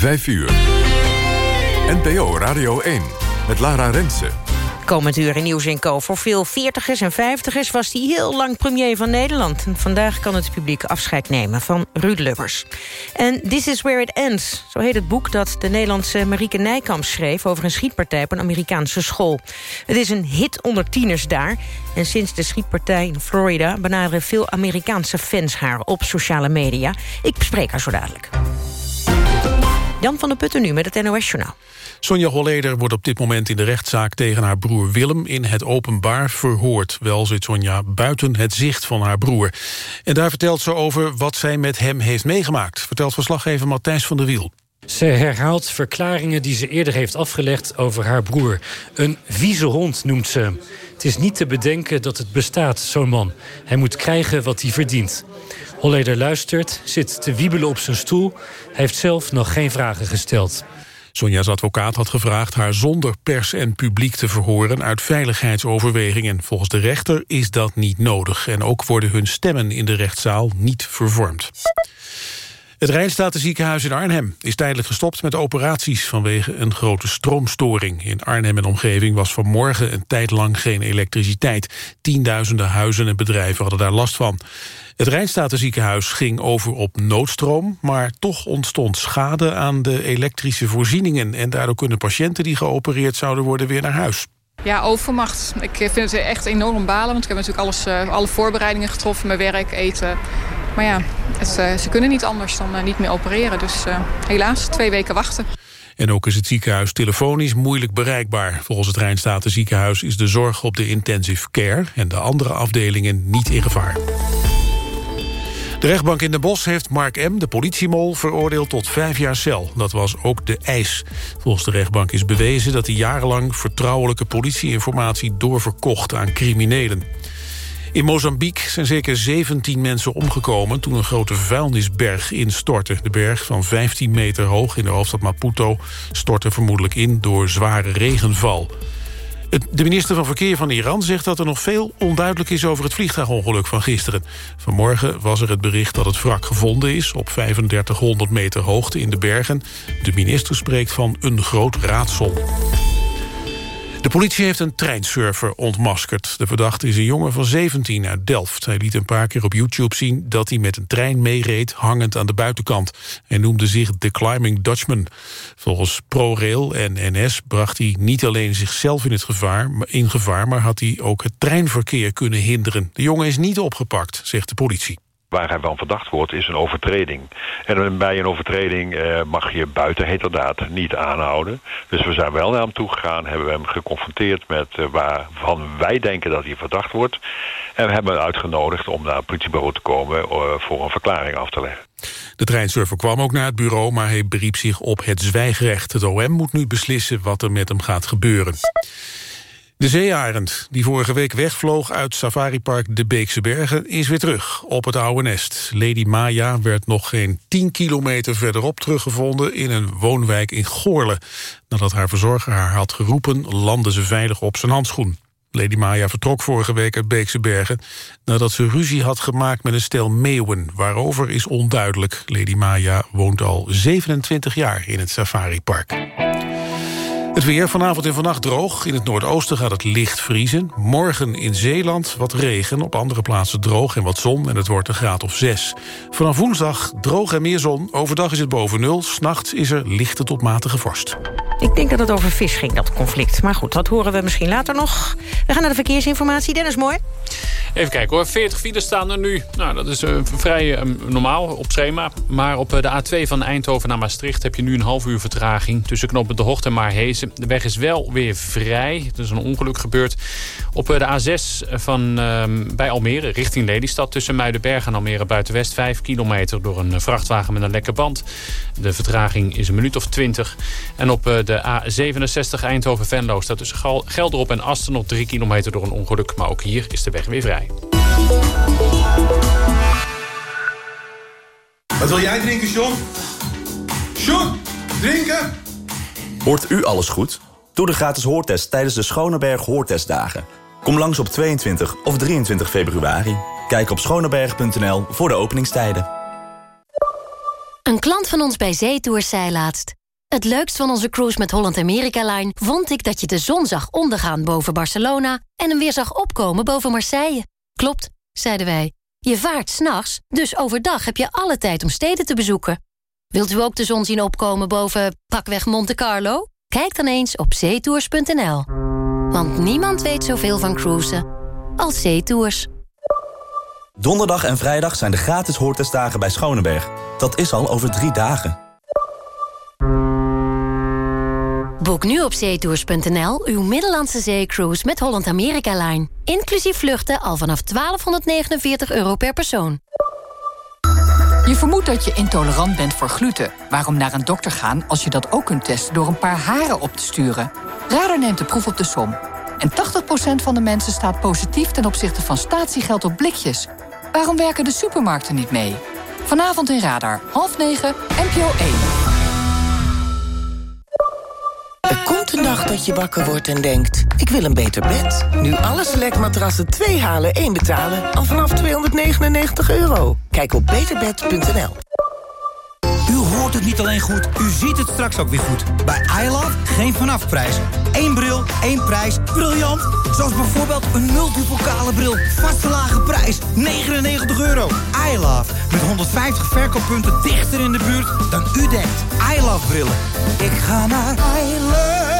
5 uur. NPO Radio 1 met Lara Rensen. Komend uur in Nieuws Co. Voor veel veertigers en vijftigers was hij heel lang premier van Nederland. En vandaag kan het publiek afscheid nemen van Ruud Lubbers. En This is Where It Ends, zo heet het boek dat de Nederlandse Marieke Nijkamp schreef... over een schietpartij op een Amerikaanse school. Het is een hit onder tieners daar. En sinds de schietpartij in Florida benaderen veel Amerikaanse fans haar op sociale media. Ik bespreek haar zo dadelijk. Jan van der Putten nu met het NOS-journaal. Sonja Holleder wordt op dit moment in de rechtszaak tegen haar broer Willem in het openbaar verhoord. Wel zit Sonja buiten het zicht van haar broer. En daar vertelt ze over wat zij met hem heeft meegemaakt, vertelt verslaggever Matthijs van der Wiel. Ze herhaalt verklaringen die ze eerder heeft afgelegd over haar broer. Een vieze hond noemt ze hem. Het is niet te bedenken dat het bestaat, zo'n man. Hij moet krijgen wat hij verdient. Holleder luistert, zit te wiebelen op zijn stoel. Hij heeft zelf nog geen vragen gesteld. Sonja's advocaat had gevraagd haar zonder pers en publiek te verhoren uit veiligheidsoverwegingen. Volgens de rechter is dat niet nodig en ook worden hun stemmen in de rechtszaal niet vervormd. Het Rijnstatenziekenhuis in Arnhem is tijdelijk gestopt met operaties vanwege een grote stroomstoring. In Arnhem en omgeving was vanmorgen een tijd lang geen elektriciteit. Tienduizenden huizen en bedrijven hadden daar last van. Het Rijnstatenziekenhuis ging over op noodstroom... maar toch ontstond schade aan de elektrische voorzieningen... en daardoor kunnen patiënten die geopereerd zouden worden weer naar huis. Ja, overmacht. Ik vind het echt enorm balen, want ik heb natuurlijk alles, uh, alle voorbereidingen getroffen, mijn werk, eten. Maar ja, uh, ze kunnen niet anders dan niet meer opereren. Dus helaas, twee weken wachten. En ook is het ziekenhuis telefonisch moeilijk bereikbaar. Volgens het Rijnstaten ziekenhuis is de zorg op de intensive care... en de andere afdelingen niet in gevaar. De rechtbank in Den Bosch heeft Mark M., de politiemol, veroordeeld tot vijf jaar cel. Dat was ook de eis. Volgens de rechtbank is bewezen dat hij jarenlang vertrouwelijke politieinformatie doorverkocht aan criminelen. In Mozambique zijn zeker 17 mensen omgekomen toen een grote vuilnisberg instortte. De berg van 15 meter hoog in de hoofdstad Maputo stortte vermoedelijk in door zware regenval. De minister van Verkeer van Iran zegt dat er nog veel onduidelijk is over het vliegtuigongeluk van gisteren. Vanmorgen was er het bericht dat het wrak gevonden is op 3500 meter hoogte in de bergen. De minister spreekt van een groot raadsel. De politie heeft een treinsurfer ontmaskerd. De verdachte is een jongen van 17 uit Delft. Hij liet een paar keer op YouTube zien dat hij met een trein meereed... hangend aan de buitenkant. Hij noemde zich The Climbing Dutchman. Volgens ProRail en NS bracht hij niet alleen zichzelf in, het gevaar, in gevaar... maar had hij ook het treinverkeer kunnen hinderen. De jongen is niet opgepakt, zegt de politie. Waar hij van verdacht wordt is een overtreding. En bij een overtreding eh, mag je buiten heterdaad niet aanhouden. Dus we zijn wel naar hem toe gegaan, hebben we hem geconfronteerd met uh, waarvan wij denken dat hij verdacht wordt. En we hebben hem uitgenodigd om naar het politiebureau te komen uh, voor een verklaring af te leggen. De treinsurfer kwam ook naar het bureau, maar hij beriep zich op het zwijgrecht. Het OM moet nu beslissen wat er met hem gaat gebeuren. De zeearend, die vorige week wegvloog uit safaripark De Beekse Bergen... is weer terug op het oude nest. Lady Maya werd nog geen 10 kilometer verderop teruggevonden... in een woonwijk in Goorle. Nadat haar verzorger haar had geroepen... landde ze veilig op zijn handschoen. Lady Maya vertrok vorige week uit Beekse Bergen... nadat ze ruzie had gemaakt met een stel meeuwen. Waarover is onduidelijk. Lady Maya woont al 27 jaar in het safaripark. Het weer vanavond en vannacht droog. In het noordoosten gaat het licht vriezen. Morgen in Zeeland wat regen, op andere plaatsen droog en wat zon... en het wordt een graad of 6. Vanaf woensdag droog en meer zon. Overdag is het boven nul. S'nachts is er lichte tot matige vorst. Ik denk dat het over vis ging, dat conflict. Maar goed, dat horen we misschien later nog. We gaan naar de verkeersinformatie. Dennis, mooi. Even kijken hoor, 40 files staan er nu. Nou, dat is uh, vrij uh, normaal op schema. Maar op uh, de A2 van Eindhoven naar Maastricht heb je nu een half uur vertraging... tussen knoppen De Hocht en Maarhezen. De weg is wel weer vrij. Er is een ongeluk gebeurd. Op de A6 van, ehm, bij Almere, richting Lelystad... tussen Muidenberg en Almere Buitenwest... 5 kilometer door een vrachtwagen met een lekke band. De vertraging is een minuut of 20. En op de A67 Eindhoven-Venlo staat tussen Gelderop en Asten... nog 3 kilometer door een ongeluk. Maar ook hier is de weg weer vrij. Wat wil jij drinken, John? John, drinken? Hoort u alles goed? Doe de gratis hoortest tijdens de Schoneberg Hoortestdagen. Kom langs op 22 of 23 februari. Kijk op schoneberg.nl voor de openingstijden. Een klant van ons bij Zeetours zei laatst... Het leukst van onze cruise met Holland America Line vond ik dat je de zon zag ondergaan boven Barcelona en hem weer zag opkomen boven Marseille. Klopt, zeiden wij. Je vaart s'nachts, dus overdag heb je alle tijd om steden te bezoeken. Wilt u ook de zon zien opkomen boven pakweg Monte Carlo? Kijk dan eens op zeetours.nl. Want niemand weet zoveel van cruisen als Zeetours. Donderdag en vrijdag zijn de gratis hoortestdagen bij Schoneberg. Dat is al over drie dagen. Boek nu op zeetours.nl uw Middellandse zeecruise met Holland America Line. Inclusief vluchten al vanaf 1249 euro per persoon. Je vermoedt dat je intolerant bent voor gluten. Waarom naar een dokter gaan als je dat ook kunt testen door een paar haren op te sturen? Radar neemt de proef op de som. En 80% van de mensen staat positief ten opzichte van statiegeld op blikjes. Waarom werken de supermarkten niet mee? Vanavond in Radar, half negen, NPO 1. Er komt een dag dat je wakker wordt en denkt... ik wil een beter bed. Nu alle selectmatrassen 2 halen, 1 betalen... al vanaf 299 euro. Kijk op beterbed.nl. Hoort het niet alleen goed, u ziet het straks ook weer goed. Bij iLove geen vanafprijs. Eén bril, één prijs. Briljant! Zoals bijvoorbeeld een multipokale bril. Vaste lage prijs, 99 euro. iLove, met 150 verkooppunten dichter in de buurt dan u denkt. iLove brillen. Ik ga naar iLove.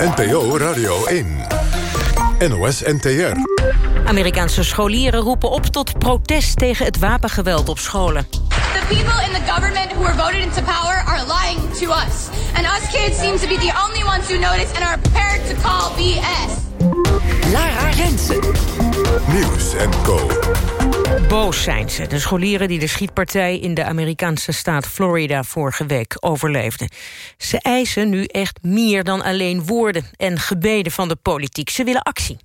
NPO Radio 1. NOS NTR. Amerikaanse scholieren roepen op tot protest tegen het wapengeweld op scholen. The people in the government who were voted into power are lying to us. And us kids seem to be the only ones who notice and are prepared to call BS. Lara Rensen. Nieuws en Co. Boos zijn ze, de scholieren die de schietpartij in de Amerikaanse staat Florida vorige week overleefden. Ze eisen nu echt meer dan alleen woorden en gebeden van de politiek. Ze willen actie.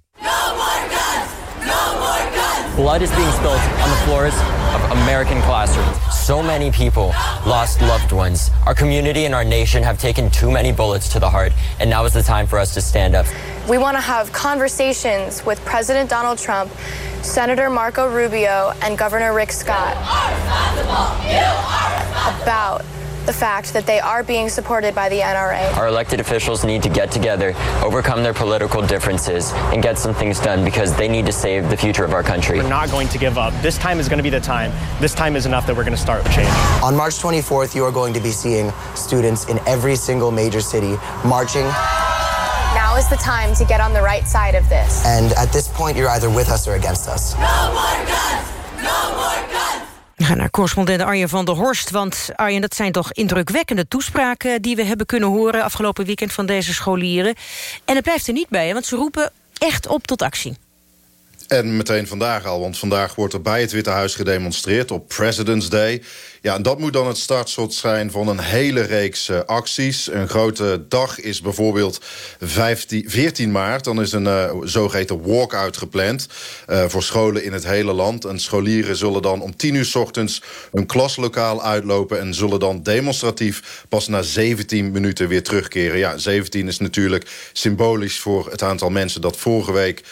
Blood is being spilled on the floors of American classrooms. So many people lost loved ones. Our community and our nation have taken too many bullets to the heart, and now is the time for us to stand up. We want to have conversations with President Donald Trump, Senator Marco Rubio, and Governor Rick Scott about the fact that they are being supported by the NRA. Our elected officials need to get together, overcome their political differences, and get some things done because they need to save the future of our country. We're not going to give up. This time is going to be the time. This time is enough that we're going to start change. On March 24th, you are going to be seeing students in every single major city marching. Now is the time to get on the right side of this. And at this point, you're either with us or against us. We gaan naar correspondent Arjen van der Horst. Want Arjen, dat zijn toch indrukwekkende toespraken... die we hebben kunnen horen afgelopen weekend van deze scholieren. En het blijft er niet bij, want ze roepen echt op tot actie. En meteen vandaag al, want vandaag wordt er bij het Witte Huis gedemonstreerd op President's Day. Ja, en dat moet dan het startschot zijn van een hele reeks uh, acties. Een grote dag is bijvoorbeeld 15, 14 maart. Dan is een uh, zogeheten walkout gepland uh, voor scholen in het hele land. En scholieren zullen dan om 10 uur s ochtends hun klaslokaal uitlopen... en zullen dan demonstratief pas na 17 minuten weer terugkeren. Ja, 17 is natuurlijk symbolisch voor het aantal mensen... dat vorige week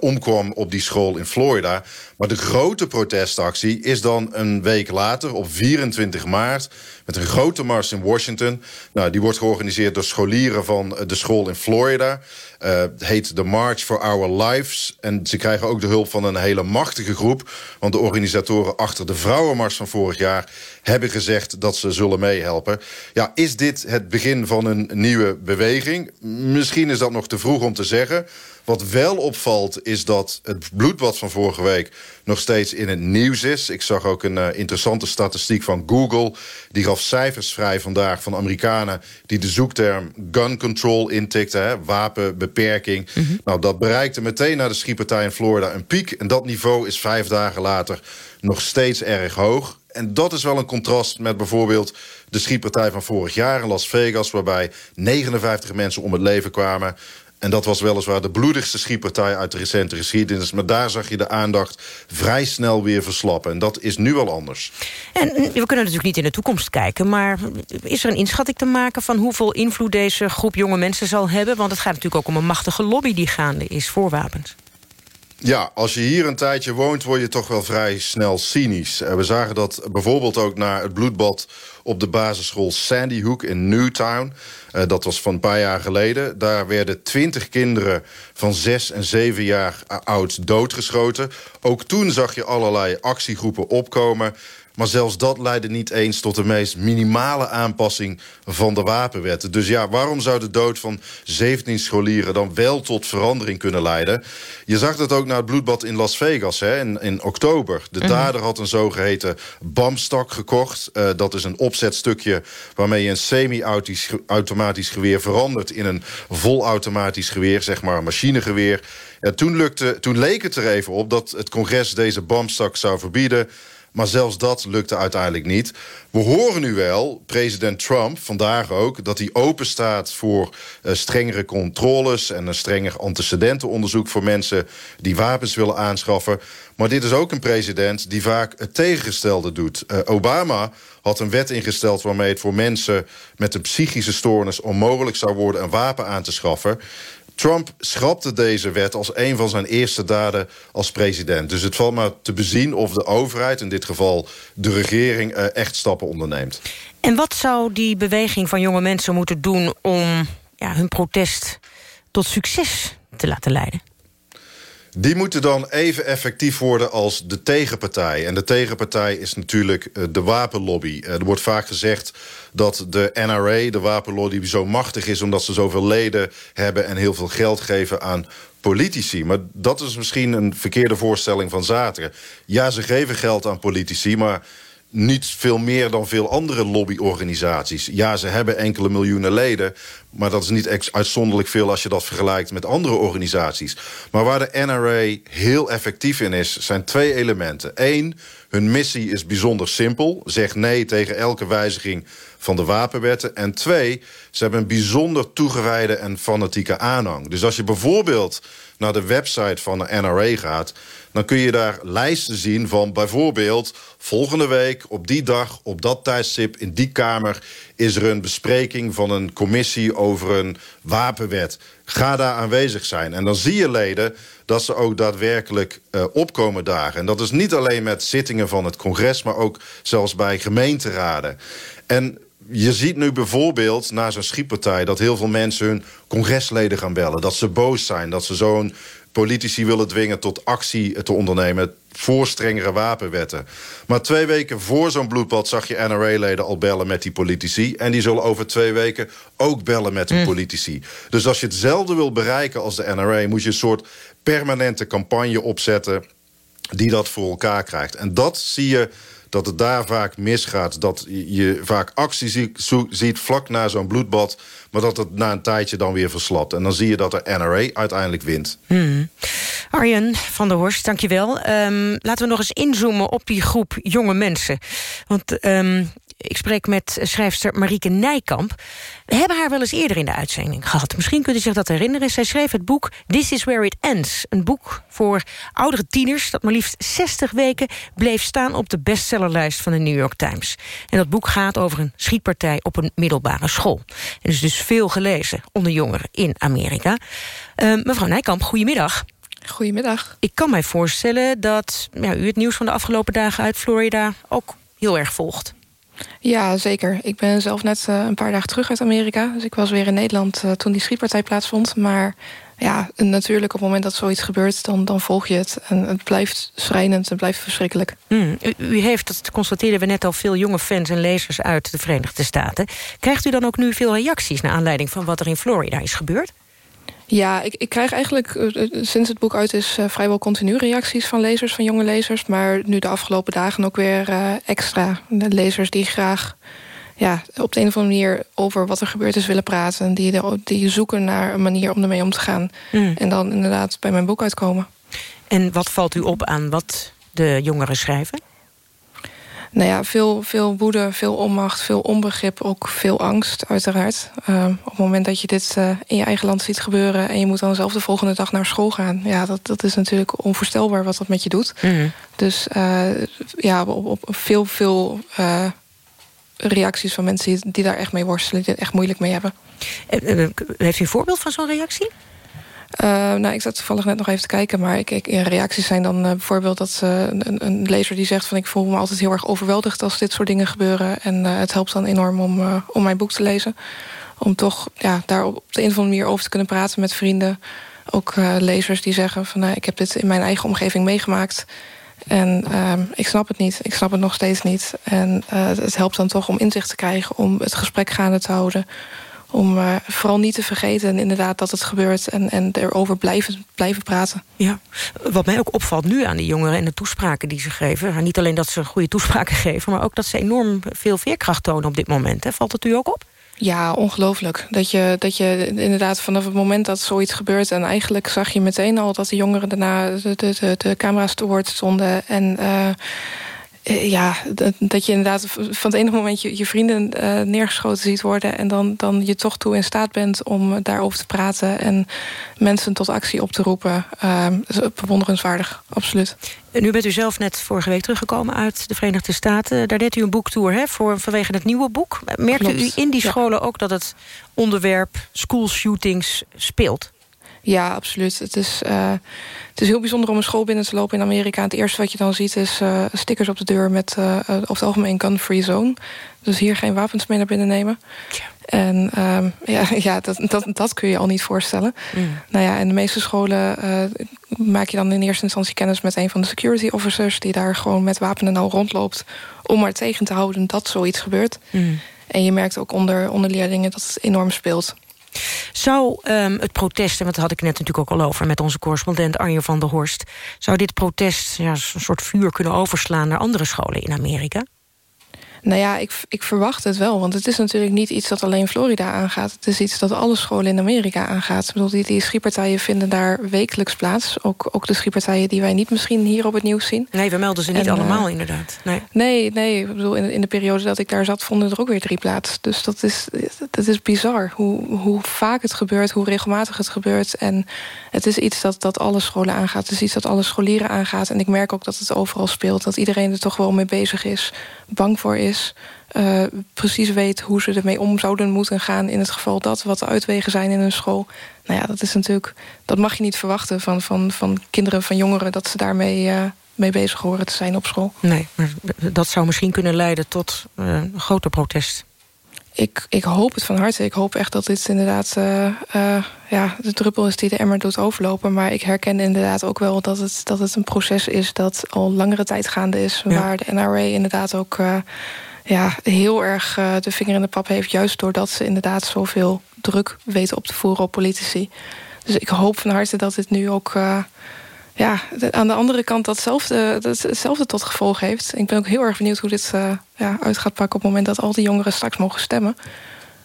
omkwam op die school in Florida. Maar de grote protestactie is dan een week later, op 24 maart... met een grote mars in Washington. Nou, die wordt georganiseerd door scholieren van de school in Florida. Uh, het heet The March for Our Lives. En ze krijgen ook de hulp van een hele machtige groep. Want de organisatoren achter de Vrouwenmars van vorig jaar... hebben gezegd dat ze zullen meehelpen. Ja, is dit het begin van een nieuwe beweging? Misschien is dat nog te vroeg om te zeggen... Wat wel opvalt is dat het bloedbad van vorige week nog steeds in het nieuws is. Ik zag ook een uh, interessante statistiek van Google. Die gaf cijfers vrij vandaag van Amerikanen... die de zoekterm gun control intikten, hè, wapenbeperking. Mm -hmm. Nou, dat bereikte meteen na de schietpartij in Florida een piek. En dat niveau is vijf dagen later nog steeds erg hoog. En dat is wel een contrast met bijvoorbeeld de schietpartij van vorig jaar in Las Vegas... waarbij 59 mensen om het leven kwamen. En dat was weliswaar de bloedigste schietpartij uit de recente geschiedenis. Maar daar zag je de aandacht vrij snel weer verslappen. En dat is nu wel anders. En we kunnen natuurlijk niet in de toekomst kijken... maar is er een inschatting te maken van hoeveel invloed deze groep jonge mensen zal hebben? Want het gaat natuurlijk ook om een machtige lobby die gaande is voor wapens. Ja, als je hier een tijdje woont, word je toch wel vrij snel cynisch. Eh, we zagen dat bijvoorbeeld ook na het bloedbad op de basisschool Sandy Hook in Newtown. Uh, dat was van een paar jaar geleden. Daar werden twintig kinderen van zes en zeven jaar oud doodgeschoten. Ook toen zag je allerlei actiegroepen opkomen. Maar zelfs dat leidde niet eens tot de meest minimale aanpassing van de wapenwetten. Dus ja, waarom zou de dood van 17 scholieren dan wel tot verandering kunnen leiden? Je zag dat ook na het bloedbad in Las Vegas hè, in, in oktober. De mhm. dader had een zogeheten BAM-stak gekocht. Uh, dat is een opzetstukje waarmee je een semi-automatisch geweer verandert... in een volautomatisch geweer, zeg maar een machinegeweer. Ja, toen, lukte, toen leek het er even op dat het congres deze BAM-stak zou verbieden... Maar zelfs dat lukte uiteindelijk niet. We horen nu wel, president Trump, vandaag ook... dat hij open staat voor uh, strengere controles... en een strenger antecedentenonderzoek voor mensen... die wapens willen aanschaffen. Maar dit is ook een president die vaak het tegengestelde doet. Uh, Obama had een wet ingesteld waarmee het voor mensen... met een psychische stoornis onmogelijk zou worden... een wapen aan te schaffen. Trump schrapte deze wet als een van zijn eerste daden als president. Dus het valt maar te bezien of de overheid, in dit geval de regering... Echt stappen onderneemt. En wat zou die beweging van jonge mensen moeten doen... om ja, hun protest tot succes te laten leiden? Die moeten dan even effectief worden als de tegenpartij. En de tegenpartij is natuurlijk eh, de wapenlobby. Eh, er wordt vaak gezegd dat de NRA, de wapenlobby, zo machtig is... omdat ze zoveel leden hebben en heel veel geld geven aan politici. Maar dat is misschien een verkeerde voorstelling van Zateren. Ja, ze geven geld aan politici, maar niet veel meer dan veel andere lobbyorganisaties. Ja, ze hebben enkele miljoenen leden... maar dat is niet uitzonderlijk veel als je dat vergelijkt met andere organisaties. Maar waar de NRA heel effectief in is, zijn twee elementen. Eén, hun missie is bijzonder simpel. Zeg nee tegen elke wijziging van de wapenwetten. En twee, ze hebben een bijzonder toegewijde en fanatieke aanhang. Dus als je bijvoorbeeld naar de website van de NRA gaat... dan kun je daar lijsten zien van bijvoorbeeld... volgende week, op die dag, op dat tijdstip, in die kamer... is er een bespreking van een commissie over een wapenwet. Ga daar aanwezig zijn. En dan zie je leden dat ze ook daadwerkelijk uh, opkomen dagen. En dat is niet alleen met zittingen van het congres... maar ook zelfs bij gemeenteraden. En je ziet nu bijvoorbeeld na zo'n schietpartij... dat heel veel mensen hun congresleden gaan bellen. Dat ze boos zijn, dat ze zo'n politici willen dwingen tot actie te ondernemen voor strengere wapenwetten. Maar twee weken voor zo'n bloedbad zag je NRA-leden al bellen met die politici. En die zullen over twee weken ook bellen met de mm. politici. Dus als je hetzelfde wil bereiken als de NRA... moet je een soort permanente campagne opzetten die dat voor elkaar krijgt. En dat zie je dat het daar vaak misgaat. Dat je vaak actie ziet vlak na zo'n bloedbad... maar dat het na een tijdje dan weer verslapt. En dan zie je dat de NRA uiteindelijk wint. Hmm. Arjen van der Horst, dankjewel. Um, laten we nog eens inzoomen op die groep jonge mensen. Want um, ik spreek met schrijfster Marieke Nijkamp. We hebben haar wel eens eerder in de uitzending gehad. Misschien kunt u zich dat herinneren. Zij schreef het boek This is Where It Ends. Een boek voor oudere tieners... dat maar liefst 60 weken bleef staan op de bestsellerlijst van de New York Times. En dat boek gaat over een schietpartij op een middelbare school. En is dus veel gelezen onder jongeren in Amerika. Uh, mevrouw Nijkamp, goedemiddag. Goedemiddag. Ik kan mij voorstellen dat ja, u het nieuws van de afgelopen dagen uit Florida ook heel erg volgt. Ja, zeker. Ik ben zelf net uh, een paar dagen terug uit Amerika. Dus ik was weer in Nederland uh, toen die schietpartij plaatsvond. Maar ja, natuurlijk op het moment dat zoiets gebeurt... dan, dan volg je het. En het blijft schrijnend, het blijft verschrikkelijk. Mm, u, u, heeft, dat constateerden we net al, veel jonge fans en lezers uit de Verenigde Staten. Krijgt u dan ook nu veel reacties... naar aanleiding van wat er in Florida is gebeurd? Ja, ik, ik krijg eigenlijk uh, sinds het boek uit is uh, vrijwel continu reacties van lezers, van jonge lezers. Maar nu de afgelopen dagen ook weer uh, extra. De lezers die graag ja, op de een of andere manier over wat er gebeurd is willen praten. Die, die zoeken naar een manier om ermee om te gaan. Mm. En dan inderdaad bij mijn boek uitkomen. En wat valt u op aan wat de jongeren schrijven? Nou ja, veel, veel woede, veel onmacht, veel onbegrip, ook veel angst, uiteraard. Uh, op het moment dat je dit uh, in je eigen land ziet gebeuren... en je moet dan zelf de volgende dag naar school gaan... ja, dat, dat is natuurlijk onvoorstelbaar wat dat met je doet. Mm. Dus uh, ja, op, op veel, veel reacties van mensen die, die, daar echt mee worstelen... die het echt moeilijk mee hebben. heeft u een voorbeeld van zo'n reactie? Uh, nou, ik zat toevallig net nog even te kijken, maar ik, ik, reacties zijn dan uh, bijvoorbeeld dat uh, een, een, lezer die zegt van ik voel me altijd heel erg overweldigd als dit soort dingen gebeuren en het helpt dan enorm om, om mijn boek te lezen. Om toch ja, daar op de een of andere manier over te kunnen praten met vrienden. Ook lezers die zeggen van ik heb dit in mijn eigen omgeving meegemaakt. En ehm, ik snap het niet. Ik snap het nog steeds niet. En het helpt dan toch om inzicht te krijgen, om het gesprek gaande te houden om uh, vooral niet te vergeten inderdaad dat het gebeurt... en, en erover blijven, blijven praten. Ja, wat mij ook opvalt nu aan die jongeren en de toespraken die ze geven... niet alleen dat ze goede toespraken geven... maar ook dat ze enorm veel veerkracht tonen op dit moment. Hè? Valt het u ook op? Ja, ongelooflijk. Dat je, dat je inderdaad vanaf het moment dat zoiets gebeurt... en eigenlijk zag je meteen al dat de jongeren daarna de, de, de, de camera's te woord stonden... en uh, eh, ja, dat, dat, je inderdaad van het ene moment je, je vrienden uh, neergeschoten ziet worden... en dan, dan je toch toe in staat bent om daarover te praten... en mensen tot actie op te roepen. Uh, bewonderenswaardig, absoluut. En nu bent u zelf net vorige week teruggekomen uit de Verenigde Staten. Daar deed u een boektour hè, voor, vanwege het nieuwe boek. Merkte u in die scholen ook dat het onderwerp school shootings speelt? Ja, absoluut. Het is, uh, het is heel bijzonder om een school binnen te lopen in Amerika. Het eerste wat je dan ziet is uh, stickers op de deur met uh, over het algemeen gun-free zone. Dus hier geen wapens mee naar binnen nemen. Ja. En um, ja, ja dat, dat, dat kun je al niet voorstellen. Mm. Nou ja, in de meeste scholen maak je dan in eerste instantie kennis met een van de security officers... die daar gewoon met wapen en al rondloopt... om maar tegen te houden dat zoiets gebeurt. Mm. En je merkt ook onder, onder leerlingen dat het enorm speelt. Zou um, het protest, en dat had ik net natuurlijk ook al over... met onze correspondent Arjen van der Horst... zou dit protest ja, een soort vuur kunnen overslaan naar andere scholen in Amerika? Nou ja, ik, ik verwacht het wel. Want het is natuurlijk niet iets dat alleen Florida aangaat. Het is iets dat alle scholen in Amerika aangaat. Ik bedoel, die, die schietpartijen vinden daar wekelijks plaats. Ook, ook de schietpartijen die wij niet misschien hier op het nieuws zien. Nee, we melden ze niet en, allemaal uh, inderdaad. Nee, nee, nee ik bedoel, in, in de periode dat ik daar zat... vonden er ook weer drie plaats. Dus dat is, dat is bizar. Hoe, hoe vaak het gebeurt, hoe regelmatig het gebeurt. En het is iets dat, dat alle scholen aangaat. Het is iets dat alle scholieren aangaat. En ik merk ook dat het overal speelt. Dat iedereen er toch wel mee bezig is. Bang voor is uh, precies weet hoe ze ermee om zouden moeten gaan... in het geval dat wat de uitwegen zijn in een school. Nou ja, dat is natuurlijk... dat mag je niet verwachten van, van, van kinderen, van jongeren... dat ze daarmee uh, mee bezig horen te zijn op school. Nee, maar dat zou misschien kunnen leiden tot uh, een groter protest. Ik, ik hoop het van harte. Ik hoop echt dat dit inderdaad uh, uh, ja, de druppel is die de emmer doet overlopen. Maar ik herken inderdaad ook wel dat het, dat het een proces is... dat al langere tijd gaande is. Ja. Waar de NRA inderdaad ook uh, ja, heel erg de vinger in de pap heeft... juist doordat ze inderdaad zoveel druk weten op te voeren op politici. Dus ik hoop van harte dat dit nu ook... Ja, aan de andere kant datzelfde, dat hetzelfde tot gevolg heeft. Ik ben ook heel erg benieuwd hoe dit uh, ja, uit gaat pakken... op het moment dat al die jongeren straks mogen stemmen.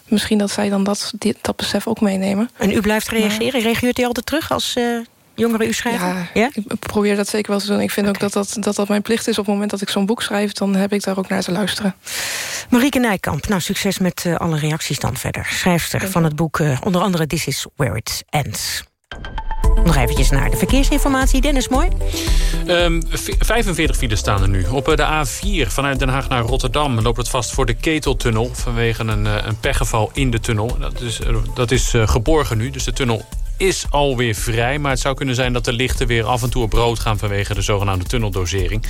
Misschien dat zij dan dat, dit, dat besef ook meenemen. En u blijft reageren? Reageert u altijd terug als jongeren u schrijven? Ja, ja, ik probeer dat zeker wel te doen. Ik vind okay. ook dat dat, dat dat mijn plicht is. Op het moment dat ik zo'n boek schrijf... dan heb ik daar ook naar te luisteren. Marieke Nijkamp, nou succes met uh, alle reacties dan verder. Schrijfster van het boek onder andere This is Where It Ends. Nog eventjes naar de verkeersinformatie. Dennis, mooi. Um, 45 files staan er nu. Op de A4 vanuit Den Haag naar Rotterdam loopt het vast voor de Keteltunnel... vanwege een, een pechgeval in de tunnel. Dat is, dat is geborgen nu, dus de tunnel is alweer vrij. Maar het zou kunnen zijn dat de lichten weer af en toe op rood gaan... vanwege de zogenaamde tunneldosering.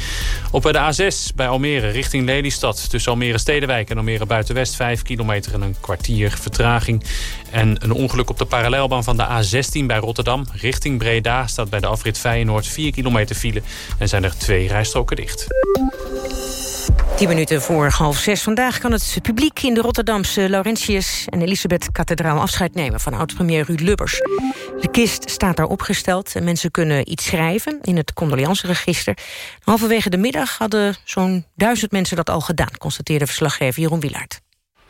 Op de A6 bij Almere richting Lelystad... tussen Almere Stedenwijk en Almere Buitenwest... 5 kilometer en een kwartier vertraging. En een ongeluk op de parallelbaan van de A16 bij Rotterdam... richting Breda staat bij de afrit Feyenoord 4 kilometer file... en zijn er twee rijstroken dicht. 10 minuten voor half zes. Vandaag kan het publiek in de Rotterdamse Laurentius en Elisabeth Kathedraal afscheid nemen van oud-premier Ruud Lubbers. De kist staat daar opgesteld en mensen kunnen iets schrijven in het condoleanceregister. Halverwege de middag hadden zo'n duizend mensen dat al gedaan, constateerde verslaggever Jeroen Wilaert.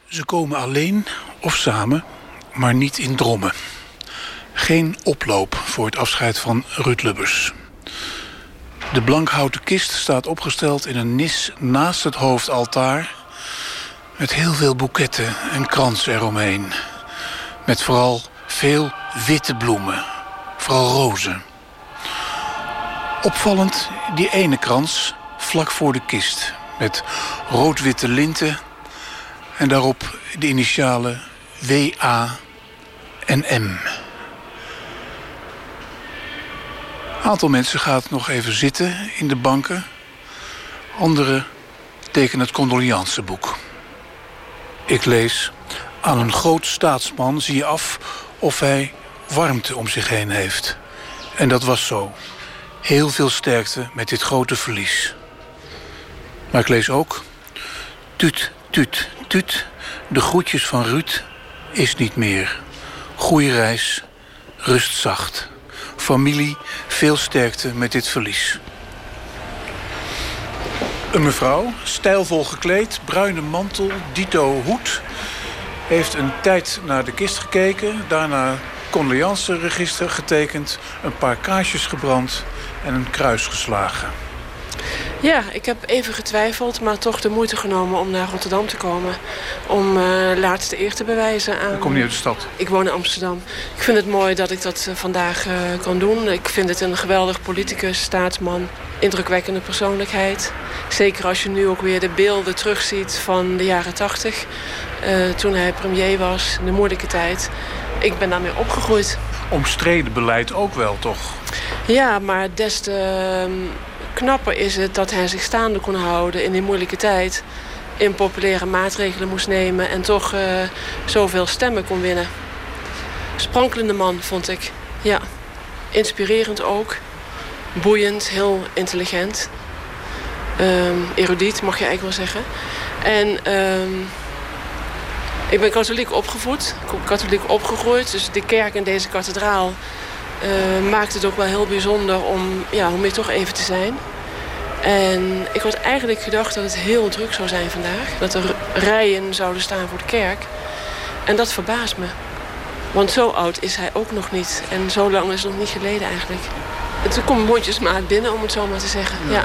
Ze komen alleen of samen, maar niet in drommen. Geen oploop voor het afscheid van Ruud Lubbers. De blankhouten kist staat opgesteld in een nis naast het hoofdaltaar... met heel veel boeketten en kransen eromheen. Met vooral veel witte bloemen, vooral rozen. Opvallend die ene krans vlak voor de kist... met rood-witte linten en daarop de initialen WA en M. Een aantal mensen gaat nog even zitten in de banken. Anderen tekenen het condoleanceboek. Ik lees... Aan een groot staatsman zie je af of hij warmte om zich heen heeft. En dat was zo. Heel veel sterkte met dit grote verlies. Maar ik lees ook... Tuut, tuut, tuut. De groetjes van Ruud is niet meer. Goeie reis, rust zacht. Familie, veel sterkte met dit verlies. Een mevrouw, stijlvol gekleed, bruine mantel, dito hoed... heeft een tijd naar de kist gekeken, daarna condoleanceregister getekend... een paar kaarsjes gebrand en een kruis geslagen. Ja, ik heb even getwijfeld, maar toch de moeite genomen om naar Rotterdam te komen. Om uh, laatste eer te bewijzen aan... Ik kom niet uit de stad. Ik woon in Amsterdam. Ik vind het mooi dat ik dat uh, vandaag uh, kan doen. Ik vind het een geweldig politicus, staatsman. Indrukwekkende persoonlijkheid. Zeker als je nu ook weer de beelden terugziet van de jaren tachtig. toen hij premier was, in de moeilijke tijd. Ik ben daarmee opgegroeid. Omstreden beleid ook wel, toch? Ja, maar des te knapper is het dat hij zich staande kon houden in die moeilijke tijd. Impopulaire maatregelen moest nemen en toch uh, zoveel stemmen kon winnen. Sprankelende man, vond ik. Ja, inspirerend ook. Boeiend, heel intelligent. Um, erudiet, mag je eigenlijk wel zeggen. En um, ik ben katholiek opgevoed, katholiek opgegroeid. Dus de kerk en deze kathedraal uh, maakt het ook wel heel bijzonder om, ja, om hier toch even te zijn. En ik had eigenlijk gedacht dat het heel druk zou zijn vandaag. Dat er rijen zouden staan voor de kerk. En dat verbaast me. Want zo oud is hij ook nog niet. En zo lang is het nog niet geleden eigenlijk. En toen komt mondjesmaat binnen, om het zo maar te zeggen. Ja.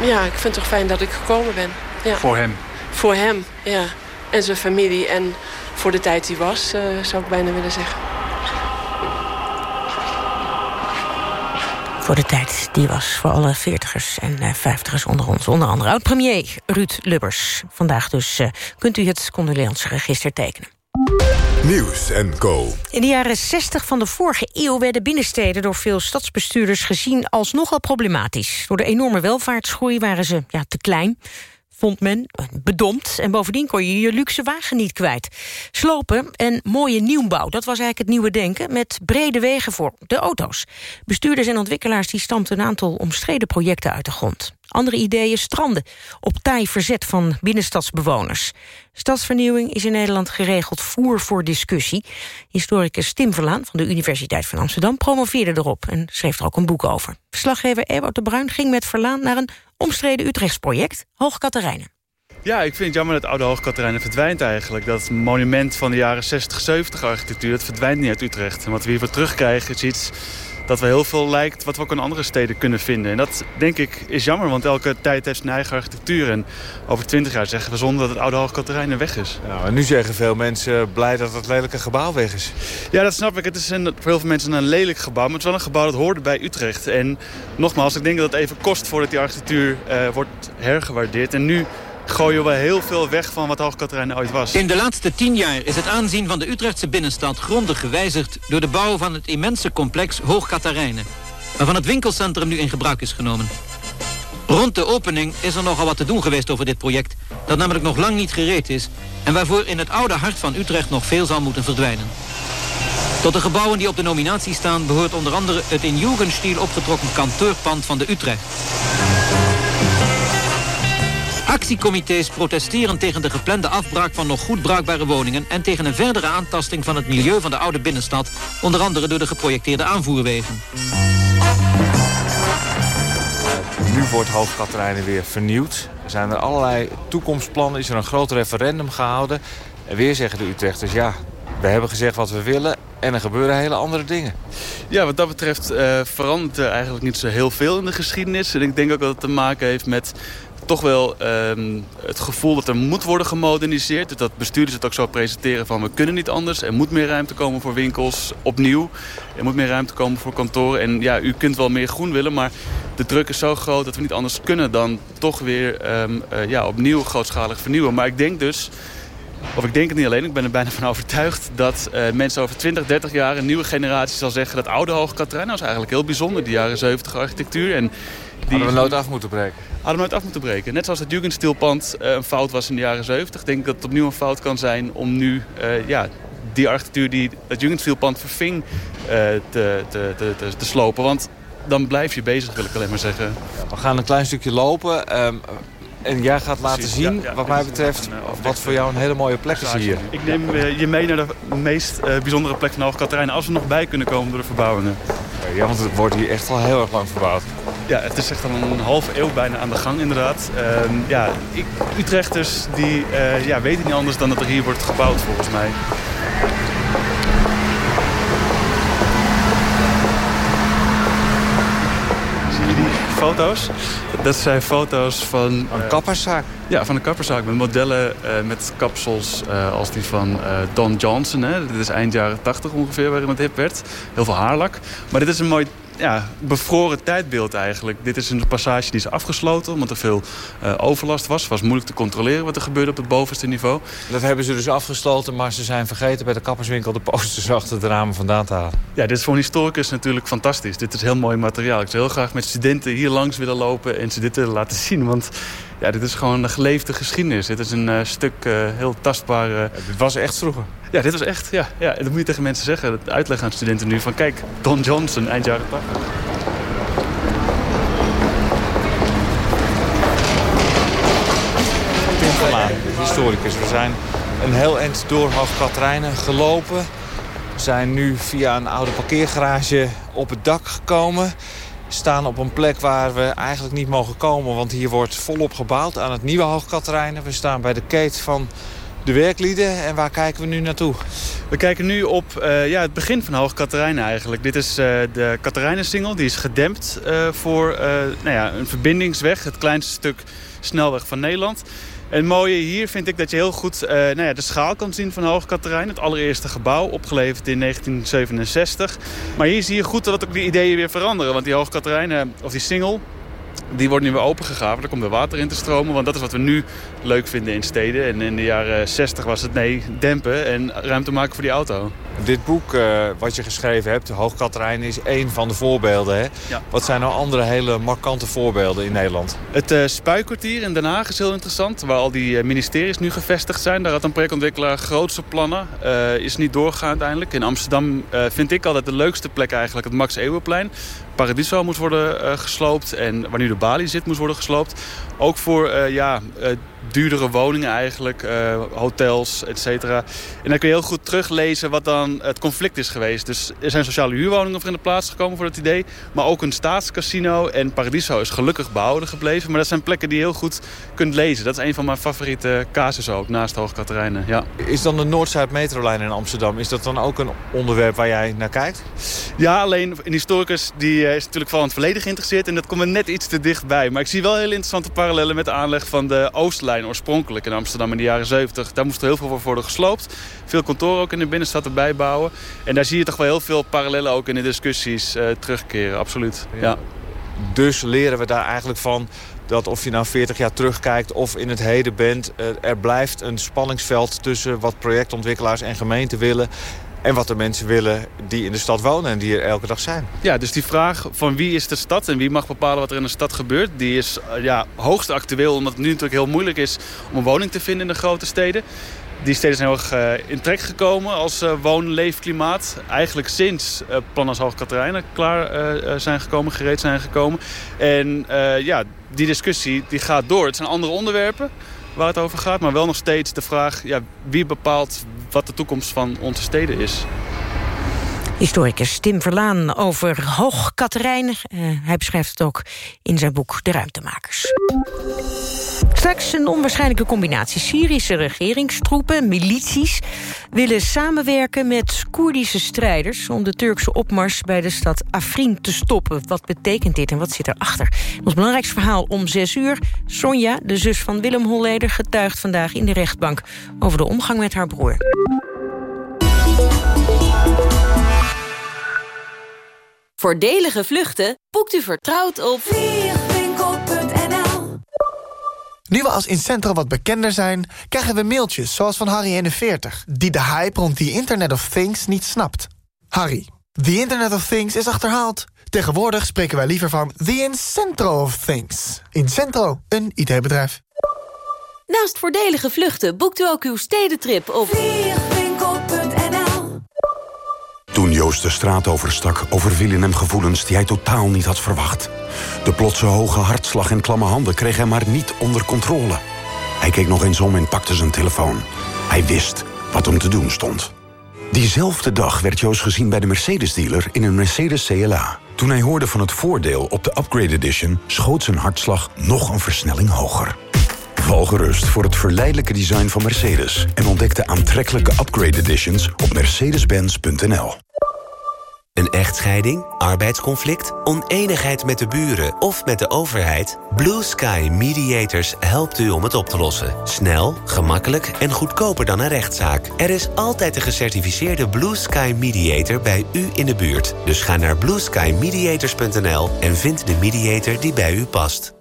ja, ik vind het toch fijn dat ik gekomen ben. Ja. Voor hem? Voor hem, ja. En zijn familie. En voor de tijd die was, uh, zou ik bijna willen zeggen. Voor de tijd die was voor alle veertigers en vijftigers onder ons. Onder andere oud-premier Ruud Lubbers. Vandaag dus uh, kunt u het condoleanceregister tekenen. Nieuws en Co. In de jaren 60 van de vorige eeuw werden binnensteden... door veel stadsbestuurders gezien als nogal problematisch. Door de enorme welvaartsgroei waren ze ja, te klein vond men bedompt. En bovendien kon je je luxe wagen niet kwijt. Slopen en mooie nieuwbouw, dat was eigenlijk het nieuwe denken... met brede wegen voor de auto's. Bestuurders en ontwikkelaars die stampten een aantal omstreden projecten uit de grond. Andere ideeën stranden op taai verzet van binnenstadsbewoners. Stadsvernieuwing is in Nederland geregeld voer voor discussie. Historicus Tim Verlaan van de Universiteit van Amsterdam promoveerde erop... en schreef er ook een boek over. Verslaggever Ewout de Bruin ging met Verlaan naar een omstreden Utrechts project, Hoog Katerijnen. Ja, ik vind het jammer dat oude Hoogkaterijnen verdwijnt eigenlijk. Dat monument van de jaren 60, 70 architectuur, dat verdwijnt niet uit Utrecht. En wat we hiervoor terugkrijgen is iets dat we heel veel lijkt wat we ook in andere steden kunnen vinden. En dat denk ik is jammer, want elke tijd heeft zijn eigen architectuur. En over twintig jaar zeggen we zonder dat het oude Hoogkaterijnen weg is. Nou, en nu zeggen veel mensen blij dat het lelijke gebouw weg is. Ja, dat snap ik. Het is een, voor heel veel mensen een lelijk gebouw, maar het is wel een gebouw dat hoorde bij Utrecht. En nogmaals, ik denk dat het even kost voordat die architectuur uh, wordt hergewaardeerd. En nu gooien we heel veel weg van wat Hoogkaterijnen ooit was. In de laatste tien jaar is het aanzien van de Utrechtse binnenstad grondig gewijzigd... door de bouw van het immense complex Hoogkaterijnen... waarvan het winkelcentrum nu in gebruik is genomen. Rond de opening is er nogal wat te doen geweest over dit project... dat namelijk nog lang niet gereed is... en waarvoor in het oude hart van Utrecht nog veel zal moeten verdwijnen. Tot de gebouwen die op de nominatie staan... behoort onder andere het in Jugendstil opgetrokken kantoorpand van de Utrecht. Actiecomité's protesteren tegen de geplande afbraak van nog goed bruikbare woningen... en tegen een verdere aantasting van het milieu van de oude binnenstad... onder andere door de geprojecteerde aanvoerwegen. Nu wordt Hoogkaterijnen weer vernieuwd. Er zijn er allerlei toekomstplannen, is er een groot referendum gehouden. En weer zeggen de Utrechters, ja, we hebben gezegd wat we willen en er gebeuren hele andere dingen. Ja, wat dat betreft uh, verandert er eigenlijk niet zo heel veel in de geschiedenis. En ik denk ook dat het te maken heeft met toch wel um, het gevoel dat er moet worden gemoderniseerd. Dat bestuurders het ook zo presenteren van we kunnen niet anders. Er moet meer ruimte komen voor winkels, opnieuw. Er moet meer ruimte komen voor kantoren. En ja, u kunt wel meer groen willen, maar de druk is zo groot dat we niet anders kunnen dan toch weer um, uh, ja, opnieuw grootschalig vernieuwen. Maar ik denk dus of ik denk het niet alleen, ik ben er bijna van overtuigd... dat uh, mensen over 20, 30 jaar een nieuwe generatie zal zeggen... dat oude Hoge Katerijnen was eigenlijk heel bijzonder, die jaren 70 architectuur. En Hadden we nooit af moeten breken? Hadden we nooit af moeten breken. Net zoals het Jugendstilpand uh, een fout was in de jaren 70. denk ik dat het opnieuw een fout kan zijn om nu uh, ja, die architectuur die het Jugendstilpand verving te, te, te, te, slopen. Want dan blijf je bezig, wil ik alleen maar zeggen. We gaan een klein stukje lopen. Um, en jij gaat laten zien, wat mij betreft, wat voor jou een hele mooie plek is hier. Ik neem uh, je mee naar de meest uh, bijzondere plek van Hoog Katerijnen... als we nog bij kunnen komen door de verbouwingen. Ja, want het wordt hier echt al heel erg lang verbouwd. Ja, het is echt al een halve eeuw bijna aan de gang inderdaad. Uh, ja, ik, Utrechters die, uh, ja, weten niet anders dan dat er hier wordt gebouwd volgens mij. Zie je die foto's? Dat zijn foto's van... Een kapperszaak? Ja, van een kapperszaak met modellen uh, met kapsels uh, als die van uh, Don Johnson. Hè. Dit is eind jaren 80 ongeveer waarin het hip werd. Heel veel haarlak. Maar dit is een mooi ja, bevroren tijdbeeld eigenlijk. Dit is een passage die is afgesloten omdat er veel uh, overlast was. Het was moeilijk te controleren wat er gebeurde op het bovenste niveau. Dat hebben ze dus afgesloten, maar ze zijn vergeten bij de kapperswinkel de posters achter de ramen vandaan te halen. Ja, dit is voor een historicus natuurlijk fantastisch. Dit is heel mooi materiaal. Ik zou heel graag met studenten hier langs willen lopen en ze dit willen laten zien. Want ja, dit is gewoon een geleefde geschiedenis. Dit is een uh, stuk uh, heel tastbaar... Dit was echt vroeger. Ja, dit was echt, ja. ja. Dat moet je tegen mensen zeggen. Uitleggen aan studenten nu van... kijk, Don Johnson, eind jaren 80. Tim van Laan, historicus. We zijn een heel eind door Hoogkaterijnen gelopen. We zijn nu via een oude parkeergarage op het dak gekomen staan op een plek waar we eigenlijk niet mogen komen... want hier wordt volop gebouwd aan het nieuwe Hoogkaterijnen. We staan bij de keet van de werklieden. En waar kijken we nu naartoe? We kijken nu op uh, ja, het begin van Hoog Katerijnen eigenlijk. Dit is uh, de Katerijnen-singel. Die is gedempt uh, voor nou ja, een verbindingsweg. Het kleinste stuk snelweg van Nederland. En het mooie hier vind ik dat je heel goed nou ja, de schaal kan zien van Hoog Katerijn. Het allereerste gebouw, opgeleverd in 1967. Maar hier zie je goed dat ook die ideeën weer veranderen. Want die Hoog Katerijn, of die single, die wordt nu weer opengegraven. Er komt weer water in te stromen. Want dat is wat we nu leuk vinden in steden. En in de jaren 60 was het nee, dempen en ruimte maken voor die auto. Dit boek uh, wat je geschreven hebt, Hoogkaterijn, is één van de voorbeelden. Hè? Ja. Wat zijn nou andere hele markante voorbeelden in Nederland? Het uh, Spuikwartier in Den Haag is heel interessant. Waar al die uh, ministeries nu gevestigd zijn. Daar had een projectontwikkelaar grootste plannen. is niet doorgegaan uiteindelijk. In Amsterdam vind ik altijd de leukste plek eigenlijk het Max Eeuwenplein. Paradiso moet worden gesloopt. En waar nu de balie zit, moet worden gesloopt. Ook voor ja, duurdere woningen eigenlijk, uh, hotels, et cetera. En dan kun je heel goed teruglezen wat dan het conflict is geweest. Dus er zijn sociale huurwoningen voor in de plaats gekomen voor dat idee. Maar ook een staatscasino en Paradiso is gelukkig behouden gebleven. Maar dat zijn plekken die je heel goed kunt lezen. Dat is een van mijn favoriete casussen ook, naast Hoogkaterijnen. Ja. Is dan de Noord-Zuid metrolijn in Amsterdam, is dat dan ook een onderwerp waar jij naar kijkt? Ja, alleen een historicus die is natuurlijk vooral in het verleden geïnteresseerd. En dat komt er net iets te dichtbij. Maar ik zie wel heel interessante parallellen met de aanleg van de Oostlijn oorspronkelijk in Amsterdam in de jaren 70. Daar moest er heel veel voor worden gesloopt. Veel kantoren ook in de binnenstad erbij bouwen. En daar zie je toch wel heel veel parallellen ook in de discussies uh, terugkeren, absoluut. Ja. Dus leren we daar eigenlijk van dat of je nou 40 jaar terugkijkt of in het heden bent... Uh, er blijft een spanningsveld tussen wat projectontwikkelaars en gemeenten willen... En wat de mensen willen die in de stad wonen en die er elke dag zijn. Ja, dus die vraag van wie is de stad en wie mag bepalen wat er in de stad gebeurt... die is ja, hoogst actueel omdat het nu natuurlijk heel moeilijk is om een woning te vinden in de grote steden. Die steden zijn heel erg uh, in trek gekomen als uh, woon- leefklimaat. Eigenlijk sinds uh, plan als Hoogkaterijnen klaar zijn gekomen, gereed zijn gekomen. En ja, die discussie die gaat door. Het zijn andere onderwerpen waar het over gaat. Maar wel nog steeds de vraag ja, wie bepaalt wat de toekomst van onze steden is. Historicus Tim Verlaan over Hoog Katerijn. Uh, hij beschrijft het ook in zijn boek De Ruimtemakers. Straks een onwaarschijnlijke combinatie. Syrische regeringstroepen, milities... willen samenwerken met Koerdische strijders... om de Turkse opmars bij de stad Afrin te stoppen. Wat betekent dit en wat zit erachter? Ons belangrijkste verhaal om zes uur. Sonja, de zus van Willem Holleder... getuigt vandaag in de rechtbank over de omgang met haar broer. Voordelige vluchten boekt u vertrouwd op Nu we als Incentro wat bekender zijn, krijgen we mailtjes zoals van Harry41... die de hype rond the Internet of Things niet snapt. Harry, the Internet of Things is achterhaald. Tegenwoordig spreken wij liever van the Incentro of Things. Incentro, een IT-bedrijf. Naast voordelige vluchten boekt u ook uw stedentrip op Toen Joost de straat overstak, overvielen hem gevoelens die hij totaal niet had verwacht. De plotse hoge hartslag en klamme handen kreeg hij maar niet onder controle. Hij keek nog eens om en pakte zijn telefoon. Hij wist wat hem te doen stond. Diezelfde dag werd Joost gezien bij de Mercedes-dealer in een Mercedes CLA. Toen hij hoorde van het voordeel op de Upgrade Edition... schoot zijn hartslag nog een versnelling hoger. Val gerust voor het verleidelijke design van Mercedes... en ontdek de aantrekkelijke Upgrade Editions op mercedes-benz.nl. Een echtscheiding, arbeidsconflict, oneenigheid met de buren of met de overheid? Blue Sky Mediators helpt u om het op te lossen. Snel, gemakkelijk en goedkoper dan een rechtszaak. Er is altijd een gecertificeerde Blue Sky Mediator bij u in de buurt. Dus ga naar blueskymediators.nl en vind de mediator die bij u past.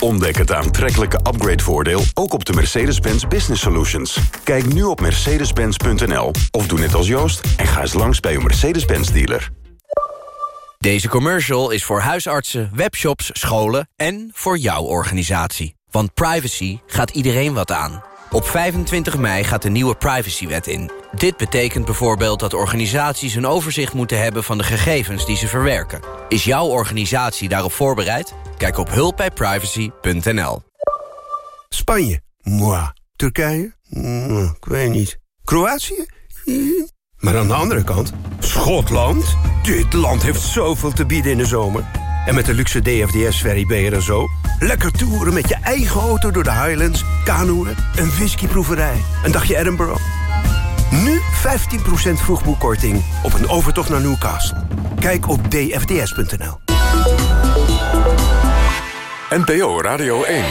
Ontdek het aantrekkelijke upgrade-voordeel ook op de Mercedes-Benz Business Solutions. Kijk nu op mercedes-benz.nl of doe net als Joost en ga eens langs bij uw Mercedes-Benz dealer. Deze commercial is voor huisartsen, webshops, scholen en voor jouw organisatie. Want privacy gaat iedereen wat aan. Op 25 mei gaat de nieuwe privacywet in. Dit betekent bijvoorbeeld dat organisaties een overzicht moeten hebben van de gegevens die ze verwerken. Is jouw organisatie daarop voorbereid? Kijk op hulpbijprivacy.nl. Spanje? Moi. Turkije? Ik weet niet. Kroatië? Maar aan de andere kant, Schotland? Dit land heeft zoveel te bieden in de zomer. En met de luxe DFDS-ferry ben je er zo. Lekker toeren met je eigen auto door de Highlands, kanoeën, een whiskyproeverij, een dagje Edinburgh. Nu 15% vroegboekkorting op een overtocht naar Newcastle. Kijk op dfds.nl. NPO Radio 1.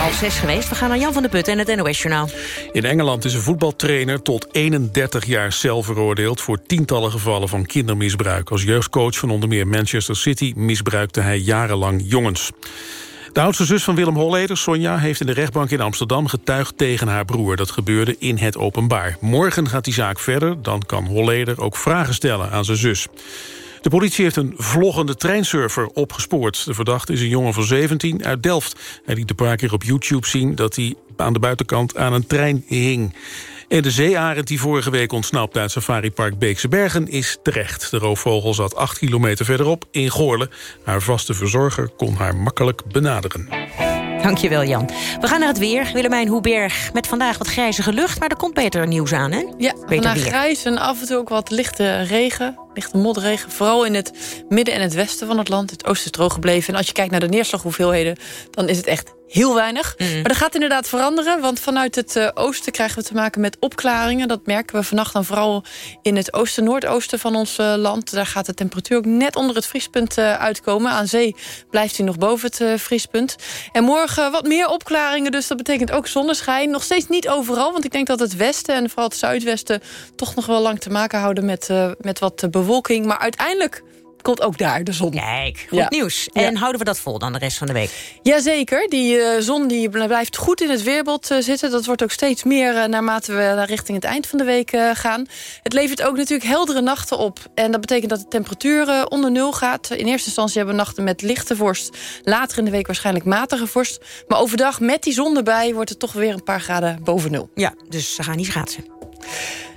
Half zes geweest. We gaan naar Jan van der Putten en het NOS-journaal. In Engeland is een voetbaltrainer tot 31 jaar cel veroordeeld... voor tientallen gevallen van kindermisbruik. Als jeugdcoach van onder meer Manchester City... misbruikte hij jarenlang jongens. De oudste zus van Willem Holleder, Sonja, heeft in de rechtbank in Amsterdam getuigd tegen haar broer. Dat gebeurde in het openbaar. Morgen gaat die zaak verder, dan kan Holleder ook vragen stellen aan zijn zus. De politie heeft een vloggende treinsurfer opgespoord. De verdachte is een jongen van 17 uit Delft. Hij liet een paar keer op YouTube zien dat hij aan de buitenkant aan een trein hing. En de zeearend die vorige week ontsnapte uit safaripark Beekse Bergen is terecht. De roofvogel zat 8 kilometer verderop in Goorlen. Haar vaste verzorger kon haar makkelijk benaderen. Dankjewel, Jan. We gaan naar het weer. Willemijn Hoeberg met vandaag wat grijzige lucht... maar er komt beter nieuws aan, hè? Ja, beter vandaag weer. grijs en af en toe ook wat lichte regen. Lichte motregen, vooral in het midden en het westen van het land. Het oosten is droog gebleven. En als je kijkt naar de neerslaghoeveelheden... dan is het echt heel weinig. Mm. Maar dat gaat inderdaad veranderen. Want vanuit het eh, oosten krijgen we te maken met opklaringen. Dat merken we vannacht dan vooral in het oosten, noordoosten van ons eh, land. Daar gaat de temperatuur ook net onder het vriespunt eh, uitkomen. Aan zee blijft hij nog boven het vriespunt. En morgen wat meer opklaringen. Dus dat betekent ook zonneschijn. Nog steeds niet overal. Want ik denk dat het westen en vooral het zuidwesten... toch nog wel lang te maken houden met, met wat eh, bewolking. Maar uiteindelijk komt ook daar de zon. Kijk, goed nieuws. En houden we dat vol dan de rest van de week? Jazeker, die eh, zon die blijft goed in het weerbeeld eh, zitten. Dat wordt ook steeds meer eh, naarmate we naar richting het eind van de week gaan. Het levert ook natuurlijk heldere nachten op. En dat betekent dat de temperatuur onder nul gaat. In eerste instantie hebben we nachten met lichte vorst. Later in de week waarschijnlijk matige vorst. Maar overdag met die zon erbij wordt het toch weer een paar graden boven nul. Ja, dus ze gaan niet schaatsen.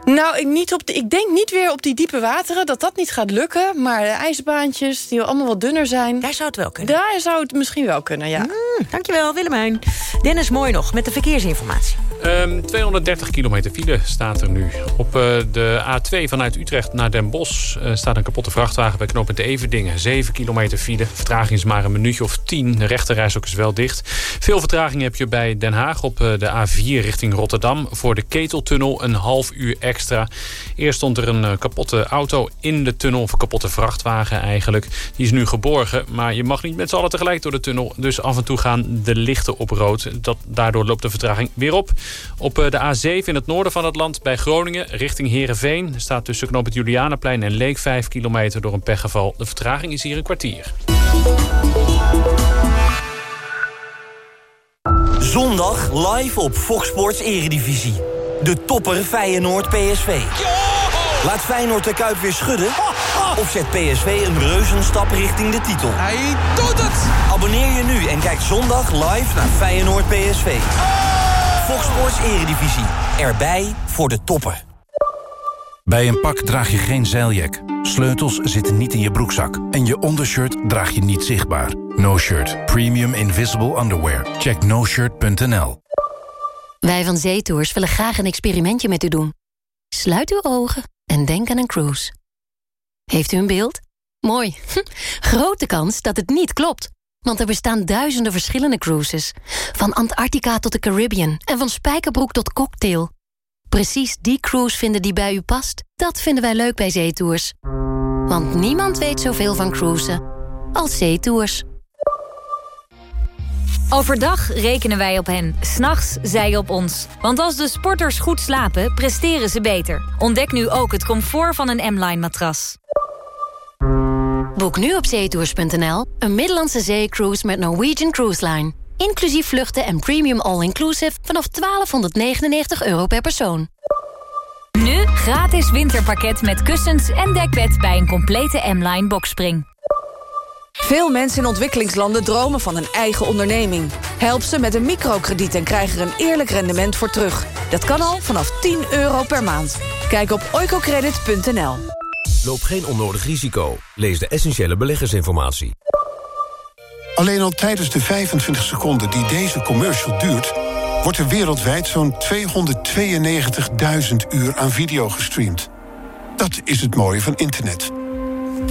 Nou, ik, niet op de, ik denk niet weer op die diepe wateren dat dat niet gaat lukken. Maar de ijsbaantjes, die allemaal wat dunner zijn... Daar zou het wel kunnen. Daar zou het misschien wel kunnen, ja. Mm, dankjewel, Willemijn. Dennis Mooi nog met de verkeersinformatie. Um, 230 kilometer file staat er nu. Op uh, de A2 vanuit Utrecht naar Den Bosch uh, staat een kapotte vrachtwagen bij knooppunt Everdingen. 7 kilometer file. Vertraging is maar een minuutje of 10. De rechterreis ook is wel dicht. Veel vertraging heb je bij Den Haag op uh, de A4 richting Rotterdam. Voor de Keteltunnel een half uur extra. Eerst stond er een kapotte auto in de tunnel. Of een kapotte vrachtwagen eigenlijk. Die is nu geborgen. Maar je mag niet met z'n allen tegelijk door de tunnel. Dus af en toe gaan de lichten op rood. Dat, daardoor loopt de vertraging weer op. Op de A7 in het noorden van het land bij Groningen richting Heerenveen... staat tussen knoop het Julianaplein en Leek 5 kilometer door een pechgeval. De vertraging is hier een kwartier. Zondag live op Fox Sports Eredivisie. De topper Feyenoord PSV. Laat Feyenoord de Kuip weer schudden? Of zet PSV een reuzenstap richting de titel? Hij doet het! Abonneer je nu en kijk zondag live naar Feyenoord PSV. Fox Sports Eredivisie. Erbij voor de toppen. Bij een pak draag je geen zeiljak. Sleutels zitten niet in je broekzak. En je ondershirt draag je niet zichtbaar. No Shirt. Premium Invisible Underwear. Check noshirt.nl Wij van Zeetours willen graag een experimentje met u doen. Sluit uw ogen en denk aan een cruise. Heeft u een beeld? Mooi. Grote kans dat het niet klopt. Want er bestaan duizenden verschillende cruises. Van Antarctica tot de Caribbean en van spijkerbroek tot cocktail. Precies die cruise vinden die bij u past, dat vinden wij leuk bij Zeetours. Want niemand weet zoveel van cruisen als Zeetours. Overdag rekenen wij op hen, s'nachts zij op ons. Want als de sporters goed slapen, presteren ze beter. Ontdek nu ook het comfort van een M-Line matras. Boek nu op zeetours.nl een Middellandse zeecruise met Norwegian Cruise Line. Inclusief vluchten en premium all-inclusive vanaf 1299 euro per persoon. Nu gratis winterpakket met kussens en dekbed bij een complete M-Line boxspring. Veel mensen in ontwikkelingslanden dromen van een eigen onderneming. Help ze met een microkrediet en krijg er een eerlijk rendement voor terug. Dat kan al vanaf 10 euro per maand. Kijk op oicocredit.nl. Loop geen onnodig risico. Lees de essentiële beleggersinformatie. Alleen al tijdens de 25 seconden die deze commercial duurt... wordt er wereldwijd zo'n 292.000 uur aan video gestreamd. Dat is het mooie van internet.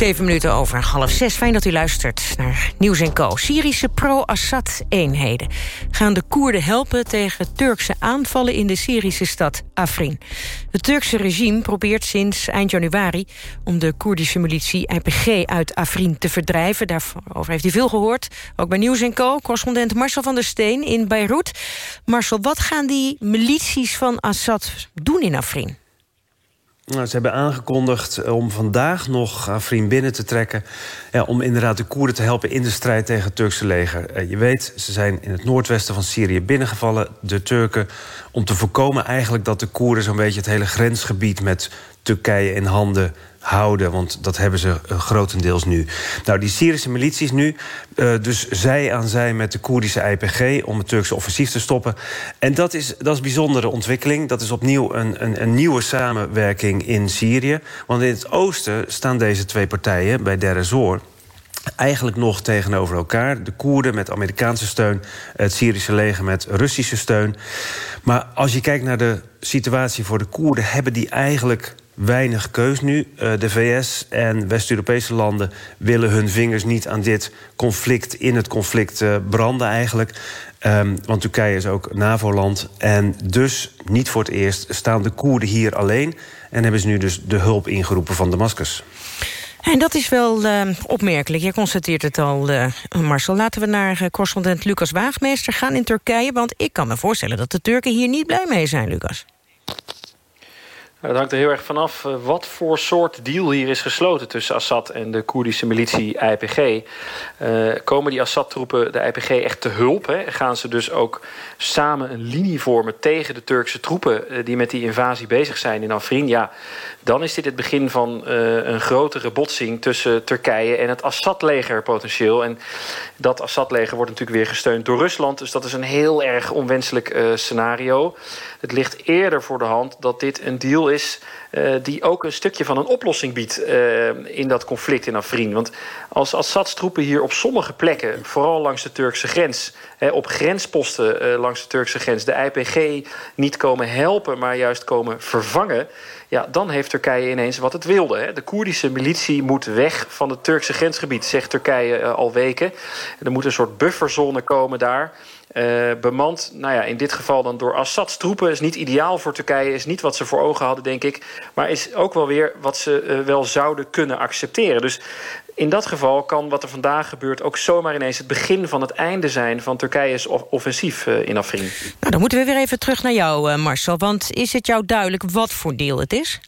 Zeven minuten over half zes. Fijn dat u luistert naar Nieuws en Co. Syrische pro-Assad-eenheden gaan de Koerden helpen... tegen Turkse aanvallen in de Syrische stad Afrin. Het Turkse regime probeert sinds eind januari... om de Koerdische militie IPG uit Afrin te verdrijven. Daarover heeft u veel gehoord. Ook bij Nieuws en Co. Correspondent Marcel van der Steen in Beirut. Marcel, wat gaan die milities van Assad doen in Afrin? Nou, ze hebben aangekondigd om vandaag nog Afrin binnen te trekken... Ja, om inderdaad de Koerden te helpen in de strijd tegen het Turkse leger. Je weet, ze zijn in het noordwesten van Syrië binnengevallen, de Turken... om te voorkomen eigenlijk dat de Koerden zo'n beetje het hele grensgebied... met Turkije in handen houden, want dat hebben ze uh, grotendeels nu. Nou, die Syrische milities nu, uh, dus zij aan zij met de Koerdische IPG... om het Turkse offensief te stoppen. En dat is, dat is een bijzondere ontwikkeling. Dat is opnieuw een, een, een nieuwe samenwerking in Syrië. Want in het oosten staan deze twee partijen bij Deir ez-Zor eigenlijk nog tegenover elkaar. De Koerden met Amerikaanse steun, het Syrische leger met Russische steun. Maar als je kijkt naar de situatie voor de Koerden... hebben die eigenlijk weinig keus nu. Uh, de VS en West-Europese landen willen hun vingers niet aan dit conflict... in het conflict uh, branden eigenlijk. Um, want Turkije is ook NAVO-land. En dus, niet voor het eerst, staan de Koerden hier alleen... en hebben ze nu dus de hulp ingeroepen van Damascus. En dat is wel uh, opmerkelijk. Je constateert het al, Marcel. Laten we naar correspondent Lucas Waagmeester gaan in Turkije. Want ik kan me voorstellen dat de Turken hier niet blij mee zijn, Lucas. Het hangt er heel erg vanaf uh, wat voor soort deal hier is gesloten tussen Assad en de Koerdische militie IPG. Uh, komen die Assad-troepen de IPG echt te hulp? Hè? Gaan ze dus ook samen een linie vormen tegen de Turkse troepen uh, die met die invasie bezig zijn in Afrin? Ja, dan is dit het begin van een grotere botsing tussen Turkije en het Assad-leger potentieel. En dat Assad-leger wordt natuurlijk weer gesteund door Rusland. Dus dat is een heel erg onwenselijk scenario. Het ligt eerder voor de hand dat dit een deal is uh, die ook een stukje van een oplossing biedt uh, in dat conflict in Afrin. Want als Assads troepen hier op sommige plekken, vooral langs de Turkse grens, hè, op grensposten uh, langs de Turkse grens, de IPG niet komen helpen, maar juist komen vervangen. Ja, dan heeft Turkije ineens wat het wilde. Hè. De Koerdische militie moet weg van het Turkse grensgebied, zegt Turkije al weken. Er moet een soort bufferzone komen daar. Uh, bemand, nou ja, in dit geval dan door Assads troepen. Is niet ideaal voor Turkije, is niet wat ze voor ogen hadden, denk ik. Maar is ook wel weer wat ze uh, wel zouden kunnen accepteren. Dus in dat geval kan wat er vandaag gebeurt ook zomaar ineens het begin van het einde zijn van Turkije's offensief uh, in Afrin. Nou, dan moeten we weer even terug naar jou, Marcel. Want is het jou duidelijk wat voor deal het is?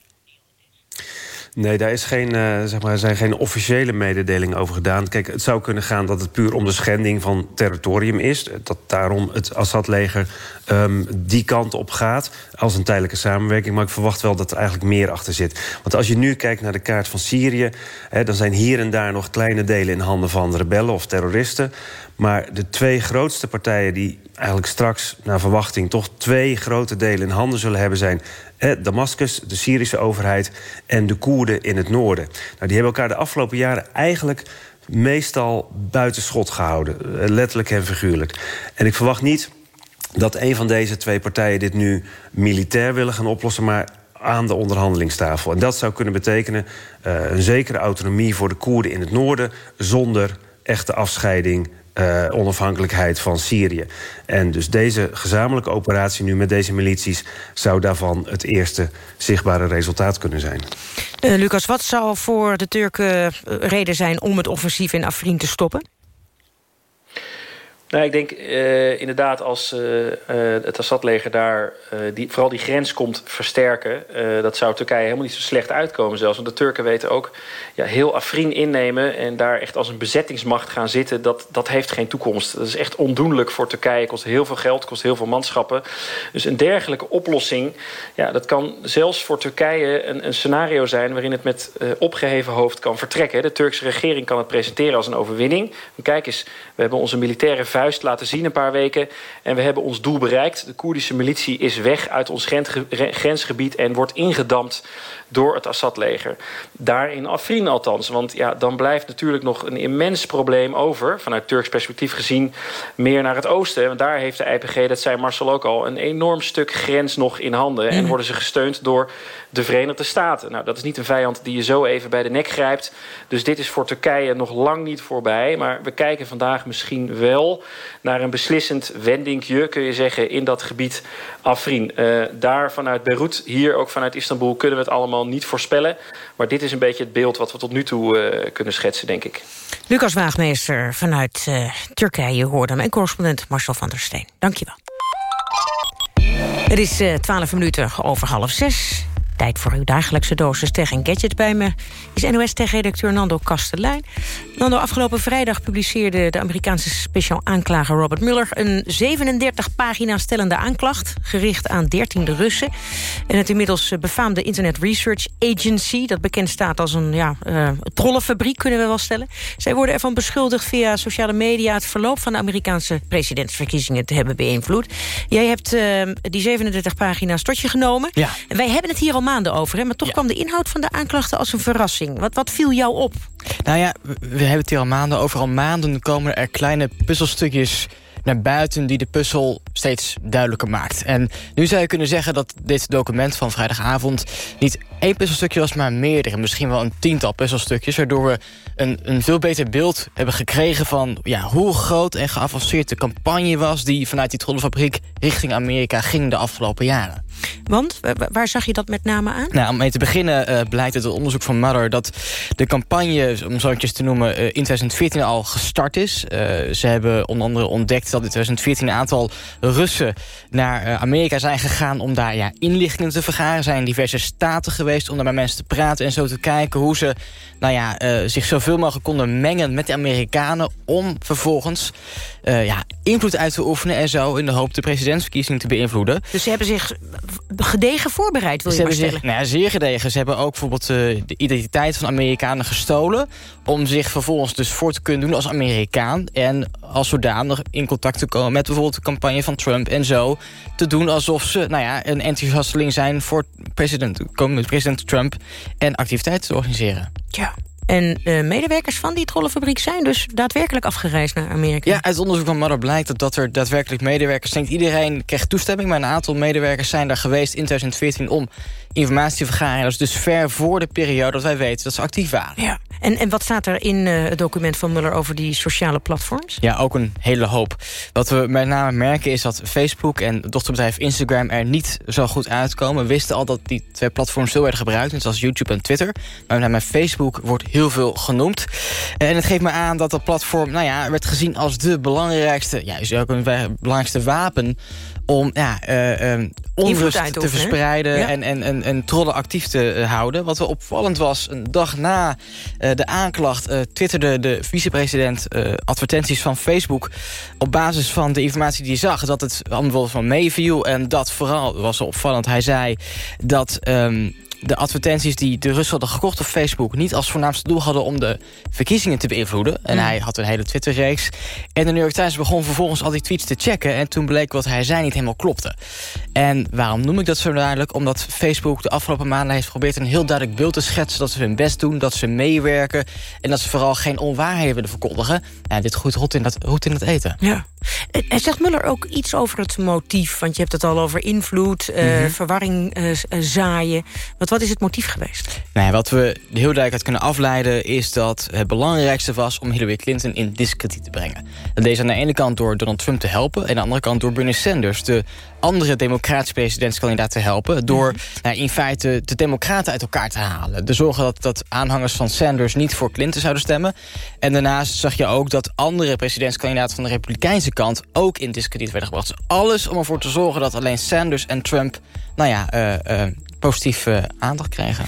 Nee, daar is geen, uh, zeg maar, zijn geen officiële mededelingen over gedaan. Kijk, het zou kunnen gaan dat het puur om de schending van territorium is. Dat daarom het Assad-leger um, die kant op gaat als een tijdelijke samenwerking. Maar ik verwacht wel dat er eigenlijk meer achter zit. Want als je nu kijkt naar de kaart van Syrië... Hè, dan zijn hier en daar nog kleine delen in handen van rebellen of terroristen. Maar de twee grootste partijen die eigenlijk straks, naar verwachting... toch twee grote delen in handen zullen hebben zijn... Damascus, de Syrische overheid en de Koerden in het noorden. Nou, die hebben elkaar de afgelopen jaren eigenlijk meestal buitenschot gehouden. Letterlijk en figuurlijk. En ik verwacht niet dat een van deze twee partijen dit nu militair willen gaan oplossen... maar aan de onderhandelingstafel. En dat zou kunnen betekenen uh, een zekere autonomie voor de Koerden in het noorden... zonder echte afscheiding uh, onafhankelijkheid van Syrië. En dus deze gezamenlijke operatie nu met deze milities... zou daarvan het eerste zichtbare resultaat kunnen zijn. Uh, Lucas, wat zou voor de Turken reden zijn om het offensief in Afrin te stoppen? Nou, ik denk uh, inderdaad als uh, uh, het Assad-leger daar die, vooral die grens komt versterken... dat zou Turkije helemaal niet zo slecht uitkomen zelfs. Want de Turken weten ook ja, heel Afrin innemen... en daar echt als een bezettingsmacht gaan zitten... Dat, dat heeft geen toekomst. Dat is echt ondoenlijk voor Turkije. kost heel veel geld, kost heel veel manschappen. Dus een dergelijke oplossing... Ja, dat kan zelfs voor Turkije een, een scenario zijn... waarin het met opgeheven hoofd kan vertrekken. De Turkse regering kan het presenteren als een overwinning. kijk eens, we hebben onze militaire vuist laten zien een paar weken. En we hebben ons doel bereikt. De Koerdische militie is weg uit ons grensgebied... en wordt ingedampt door het Assad-leger. Daar in Afrin althans. Want ja, dan blijft natuurlijk nog een immens probleem over... vanuit Turks perspectief gezien, meer naar het oosten. Want daar heeft de IPG, dat zei Marcel ook al... een enorm stuk grens nog in handen. En worden ze gesteund door de Verenigde Staten. Nou, dat is niet een vijand die je zo even bij de nek grijpt. Dus dit is voor Turkije nog lang niet voorbij. Maar we kijken vandaag misschien wel naar een beslissend wendingje... kun je zeggen, in dat gebied Afrin. Uh, daar vanuit Beirut, hier ook vanuit Istanbul... kunnen we het allemaal niet voorspellen. Maar dit is een beetje het beeld wat we tot nu toe uh, kunnen schetsen, denk ik. Lucas Waagmeester vanuit uh, Turkije hoorde hem... en correspondent Marcel van der Steen. Dank je wel. Het is twaalf minuten over half zes. Tijd voor uw dagelijkse dosis tech en gadget. Bij me is NOS-tech-redacteur Nando Kastelein. Nando, afgelopen vrijdag publiceerde de Amerikaanse speciaal aanklager Robert Mueller... een 37 pagina stellende aanklacht, gericht aan 13 Russen. En het inmiddels befaamde Internet Research Agency... dat bekend staat als een ja, uh, trollenfabriek, kunnen we wel stellen. Zij worden ervan beschuldigd via sociale media... het verloop van de Amerikaanse presidentsverkiezingen te hebben beïnvloed. Jij hebt uh, die 37 pagina's tot je genomen. Ja. En wij hebben het hier al maanden over, hè? maar toch ja. kwam de inhoud van de aanklachten als een verrassing. Wat, wat viel jou op? Nou ja, we, we hebben het hier al maanden over. Al maanden komen er kleine puzzelstukjes naar buiten die de puzzel steeds duidelijker maakt. En nu zou je kunnen zeggen dat dit document van vrijdagavond... niet één puzzelstukje was, maar meerdere. Misschien wel een tiental puzzelstukjes... waardoor we een, een veel beter beeld hebben gekregen van... Ja, hoe groot en geavanceerd de campagne was... die vanuit die trollenfabriek richting Amerika ging de afgelopen jaren. Want waar zag je dat met name aan? Nou, om mee te beginnen uh, blijkt uit het onderzoek van Mother... dat de campagne, om zo te noemen, uh, in 2014 al gestart is. Uh, ze hebben onder andere ontdekt dat in 2014 een aantal Russen... naar Amerika zijn gegaan om daar ja, inlichtingen te vergaren. zijn diverse staten geweest om daar met mensen te praten... en zo te kijken hoe ze nou ja, zich zoveel mogelijk konden mengen met de Amerikanen... om vervolgens ja, invloed uit te oefenen en zo... in de hoop de presidentsverkiezing te beïnvloeden. Dus ze hebben zich gedegen voorbereid, wil je maar stellen? Zich, nou ja, zeer gedegen. Ze hebben ook bijvoorbeeld uh, de identiteit van Amerikanen gestolen... om zich vervolgens dus voor te kunnen doen als Amerikaan... en als zodanig in contact te komen met bijvoorbeeld de campagne van Trump... en zo te doen alsof ze nou ja, een enthousiasteling zijn voor president, president Trump... en activiteiten te organiseren. Ja. En uh, medewerkers van die trollenfabriek zijn dus daadwerkelijk afgereisd naar Amerika. Ja, uit onderzoek van Mother blijkt dat, dat er daadwerkelijk medewerkers zijn. Iedereen kreeg toestemming, maar een aantal medewerkers zijn daar geweest in 2014 om informatie te vergaren. Dat is dus ver voor de periode dat wij weten dat ze actief waren. Ja. En, en wat staat er in uh, het document van Muller over die sociale platforms? Ja, ook een hele hoop. Wat we met name merken is dat Facebook en het dochterbedrijf Instagram er niet zo goed uitkomen. We wisten al dat die twee platforms veel werden gebruikt, net zoals YouTube en Twitter. Maar met name Facebook wordt heel veel genoemd. En het geeft me aan dat dat platform nou ja, werd gezien als de belangrijkste, ja, is ook een belangrijkste wapen om ja, uh, onrust te verspreiden en, en, en, en trollen actief te eh, houden. Wat wel opvallend was, een dag na uh, de aanklacht... Twitterde de vicepresident advertenties van Facebook... op basis van de informatie die hij zag, dat het allemaal van meeviel. En dat vooral was opvallend. Hij zei dat... Um, de advertenties die de Russen hadden gekocht op Facebook... niet als voornaamste doel hadden om de verkiezingen te beïnvloeden. En hij had een hele Twitter-reeks. En de New York Times begon vervolgens al die tweets te checken... en toen bleek wat hij zei niet helemaal klopte. En waarom noem ik dat zo duidelijk? Omdat Facebook de afgelopen maanden heeft geprobeerd... een heel duidelijk beeld te schetsen dat ze hun best doen... dat ze meewerken en dat ze vooral geen onwaarheden willen verkondigen. Ja, dit groeit rot in dat, goed in het eten. Ja. En zegt Muller ook iets over het motief? Want je hebt het al over invloed, uh, verwarring uh, zaaien. Wat wat is het motief geweest? Nou ja, wat we heel duidelijk uit kunnen afleiden... is dat het belangrijkste was om Hillary Clinton in discrediet te brengen. Dat deze aan de ene kant door Donald Trump te helpen... en aan de andere kant door Bernie Sanders... de andere democratische presidentskandidaat te helpen... door nou, in feite de democraten uit elkaar te halen. De zorgen dat, dat aanhangers van Sanders niet voor Clinton zouden stemmen. En daarnaast zag je ook dat andere presidentskandidaten... van de republikeinse kant ook in discrediet werden gebracht. Dus alles om ervoor te zorgen dat alleen Sanders en Trump... nou ja, uh, uh, positief uh, aandacht krijgen.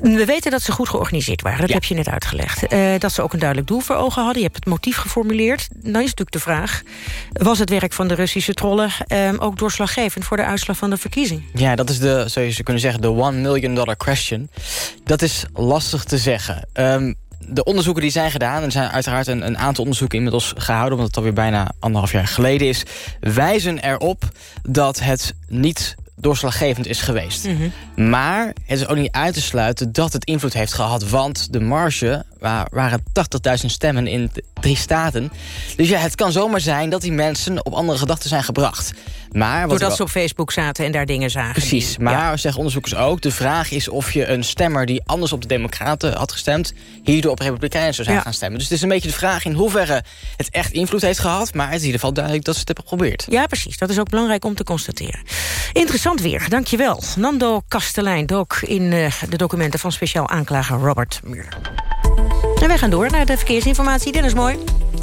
We weten dat ze goed georganiseerd waren, dat heb je net uitgelegd. Uh, dat ze ook een duidelijk doel voor ogen hadden. Je hebt het motief geformuleerd. Dan is natuurlijk de vraag... was het werk van de Russische trollen uh, ook doorslaggevend... voor de uitslag van de verkiezing? Ja, dat is de, zou je kunnen zeggen, de one million dollar question. Dat is lastig te zeggen. Um, de onderzoeken die zijn gedaan... en er zijn uiteraard een, een, aantal onderzoeken inmiddels gehouden... omdat het alweer bijna anderhalf jaar geleden is... wijzen erop dat het niet doorslaggevend is geweest. Mhm. Maar het is ook niet uit te sluiten dat het invloed heeft gehad... want de marge waren 80.000 stemmen in drie staten. Dus ja, het kan zomaar zijn dat die mensen op andere gedachten zijn gebracht. Maar Doordat ze op Facebook zaten en daar dingen zagen. Precies, maar ja. zeggen onderzoekers ook... de vraag is of je een stemmer die anders op de Democraten had gestemd... hierdoor op Republikeinen zou zijn gaan stemmen. Dus het is een beetje de vraag in hoeverre het echt invloed heeft gehad... maar het is in ieder geval duidelijk dat ze het hebben geprobeerd. Ja, precies. Dat is ook belangrijk om te constateren. Interessant weer, dankjewel. Nando Kastelein dook in uh, de documenten van speciaal aanklager Robert Muir. En gaan door naar de verkeersinformatie. Dennis Mooi.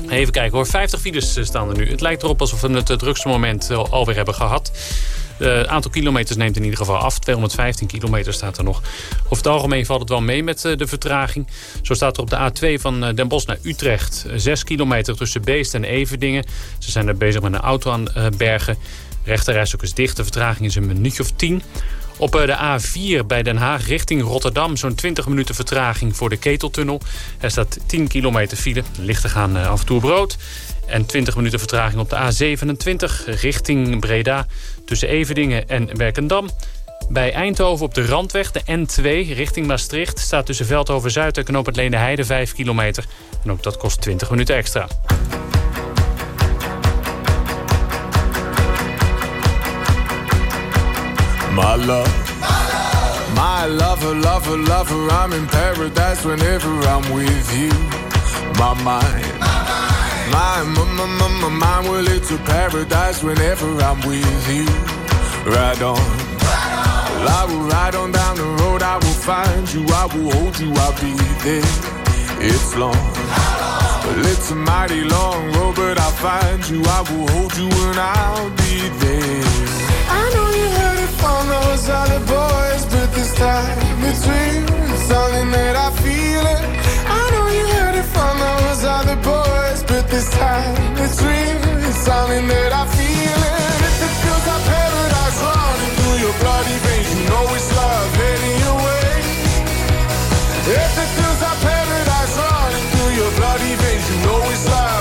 Even kijken hoor, 50 files eh, staan er nu. Het lijkt erop alsof we het drukste moment eh, alweer hebben gehad. Het aantal kilometers neemt in ieder geval af. 215 kilometer staat er nog. Over het algemeen valt het wel mee met eh, de vertraging. Zo staat er op de A2 van Den Bosch naar Utrecht. 6 kilometer tussen Beest en Everdingen. Ze zijn er bezig met een auto aan bergen. Rechterreis is dicht. De vertraging is een minuutje of 10. Op eh, de A4 bij Den Haag richting Rotterdam... zo'n 20 minuten vertraging voor de Keteltunnel. Er staat 10 kilometer file. Lichten gaan eh, af en toe brood. En 20 minuten vertraging op de A27 richting Breda... tussen Everdingen en Werkendam. Bij Eindhoven op de Randweg, de N2, richting Maastricht... staat tussen Veldhoven-Zuid en Knoop het Heide 5 kilometer. En ook dat kost 20 minuten extra. My love. My lover, lover, lover, I'm in paradise whenever I'm with you. My mind, my, my, my, my, my mind, well, it's a paradise whenever I'm with you. Ride on. Ride on. Well, I will ride on down the road, I will find you, I will hold you, I'll be there. It's long, well, it's a mighty long road, but I'll find you, I will hold you, and I'll be there. I know you heard it from those other boys, but this time it's something that I feel it. I know you heard it from those other boys, but this time it's something that I feel it. If it feels like paradise running through your veins, you know it's love heading your way. If it feels like paradise running through your bloody veins, you know it's love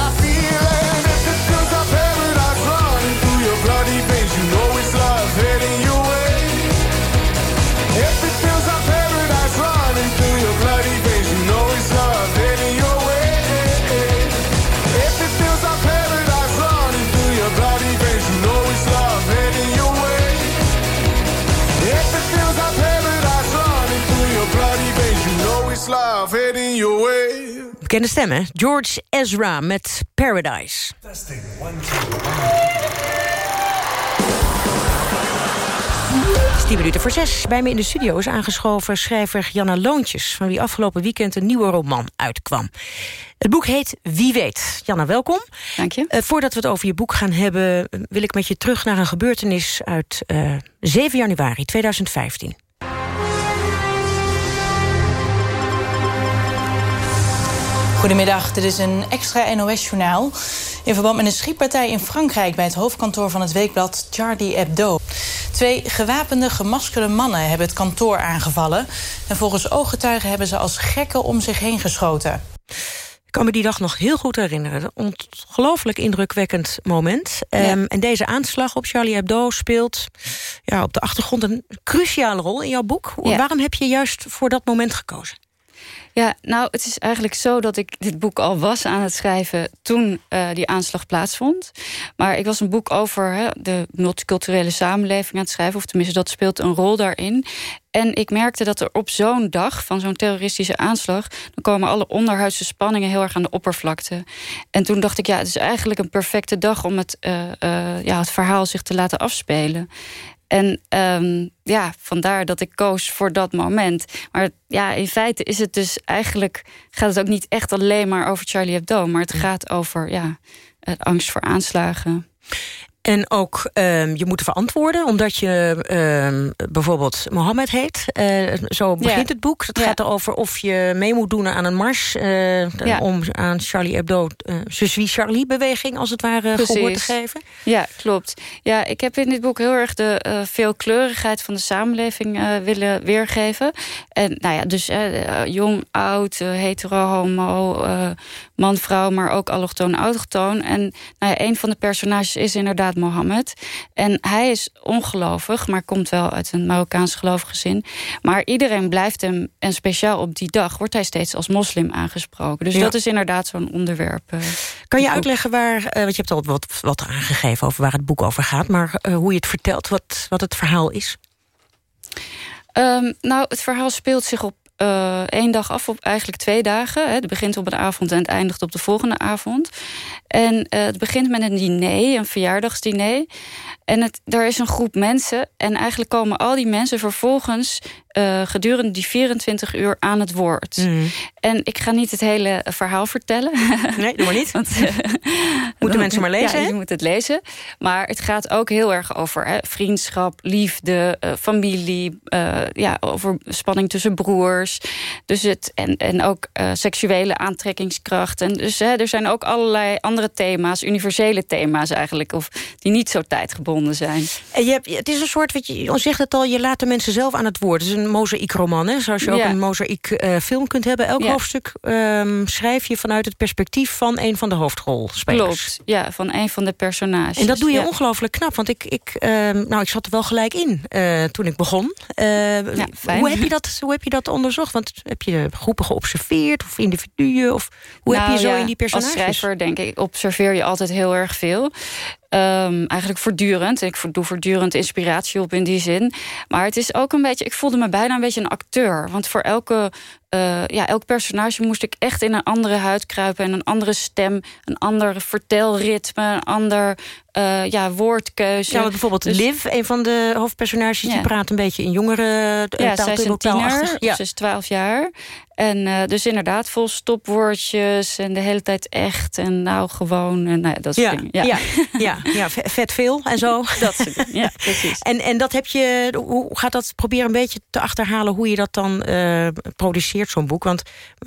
Bekende stem, hè? George Ezra met Paradise. Het is tien minuten voor zes. Bij me in de studio is aangeschoven schrijver Janna Loontjes... van wie afgelopen weekend een nieuwe roman uitkwam. Het boek heet Wie weet. Janna, welkom. Dank je. Eh, voordat we het over je boek gaan hebben... eh, wil ik met je terug naar een gebeurtenis uit eh 7 januari 2015. Goedemiddag, dit is een extra NOS-journaal. In verband met een schietpartij in Frankrijk... bij het hoofdkantoor van het weekblad Charlie Hebdo. Twee gewapende, gemaskerde mannen hebben het kantoor aangevallen. En volgens ooggetuigen hebben ze als gekken om zich heen geschoten. Ik kan me die dag nog heel goed herinneren. Een ongelooflijk indrukwekkend moment. Ehm, en deze aanslag op Charlie Hebdo speelt ja, op de achtergrond... een cruciale rol in jouw boek. Ja. Waarom heb je juist voor dat moment gekozen? Ja, nou, het is eigenlijk zo dat ik dit boek al was aan het schrijven toen eh, die aanslag plaatsvond. Maar ik was een boek over de multiculturele samenleving aan het schrijven, of tenminste dat speelt een rol daarin. En ik merkte dat er op zo'n dag van zo'n terroristische aanslag... dan komen alle onderhuidse spanningen heel erg aan de oppervlakte. En toen dacht ik, ja, het is eigenlijk een perfecte dag... om het, eh, eh, ja, het verhaal zich te laten afspelen. En ehm, ja, vandaar dat ik koos voor dat moment. Maar ja, in feite is het dus eigenlijk... gaat het ook niet echt alleen maar over Charlie Hebdo... maar het gaat over ja, eh, angst voor aanslagen. En ook ehm, je moet verantwoorden, omdat je ehm, bijvoorbeeld Mohammed heet. Eh, zo begint Ja. het boek. Het Ja. gaat erover of je mee moet doen aan een mars... eh, Ja. om aan Charlie Hebdo uh, Je suis Charlie-beweging als het ware gehoor te Precies. geven. Ja, klopt. Ja, ik heb in dit boek heel erg de eh, veelkleurigheid van de samenleving eh, willen weergeven. En nou ja, dus eh, jong, oud, eh, hetero, homo, eh, man, vrouw, maar ook allochtoon, autochtoon. En nou ja, een van de personages is inderdaad Mohammed. En hij is ongelovig, maar komt wel uit een Marokkaans gelovig gezin. Maar iedereen blijft hem, en speciaal op die dag, wordt hij steeds als moslim aangesproken. Dus Ja. dat is inderdaad zo'n onderwerp. eh, Kan je uitleggen waar, eh, want je hebt al wat, wat aangegeven over waar het boek over gaat... maar eh, hoe je het vertelt, wat, wat het verhaal is? Ehm, nou, het verhaal speelt zich op eh, één dag af, op eigenlijk twee dagen. Het begint op een avond en het eindigt op de volgende avond. En eh, het begint met een diner, een verjaardagsdiner. En het, er is een groep mensen. En eigenlijk komen al die mensen vervolgens eh, gedurende die 24 uur aan het woord. En ik ga niet het hele verhaal vertellen. Nee, doe maar niet. Want, eh, Moeten mensen maar lezen, Ja, je moet het lezen. Maar het gaat ook heel erg over hè, vriendschap, liefde, eh, familie. ja, over spanning tussen broers. Dus het, en, en ook seksuele aantrekkingskracht. En dus hè, er zijn ook allerlei andere thema's, universele thema's eigenlijk. Of die niet zo tijdgebonden zijn. En je hebt, het is een soort, wat je, je zegt het al, je laat de mensen zelf aan het woord. Het is een mozaïekroman, hè? zoals je ook Ja. een mozaïek eh, film kunt hebben. Elk Ja. hoofdstuk ehm, schrijf je vanuit het perspectief van een van de hoofdrolspelers. Klopt, ja, van een van de personages. En dat doe je Ja. ongelooflijk knap. Want ik, ik, ehm, nou, ik zat er wel gelijk in eh, toen ik begon. Fijn. hoe, heb je dat, hoe heb je dat onderzocht? Want heb je groepen geobserveerd of individuen? Of hoe heb Nou je zo in die personages? Als schrijver denk ik, observeer je altijd heel erg veel. Ehm, eigenlijk voortdurend. Ik doe voortdurend inspiratie op in die zin. Maar het is ook een beetje... Ik voelde me bijna een beetje een acteur. Want voor elke, eh, ja, elk personage moest ik echt in een andere huid kruipen... en een andere stem, een ander vertelritme... een ander eh, ja, woordkeuze. Ja, bijvoorbeeld Dus- Liv, een van de hoofdpersonages... die praat een beetje in jongere uh, Ja, zij is een tiener, Ja. ze is 12 jaar. En dus inderdaad vol stopwoordjes en de hele tijd echt en nou gewoon. En, nou dat soort Ja, dingen. ja. Ja, ja, ja, ve- vet veel en zo. Dat soort dingen, ja, precies. En, en dat heb je, hoe gaat dat proberen een beetje te achterhalen... hoe je dat dan eh, zo'n boek? Want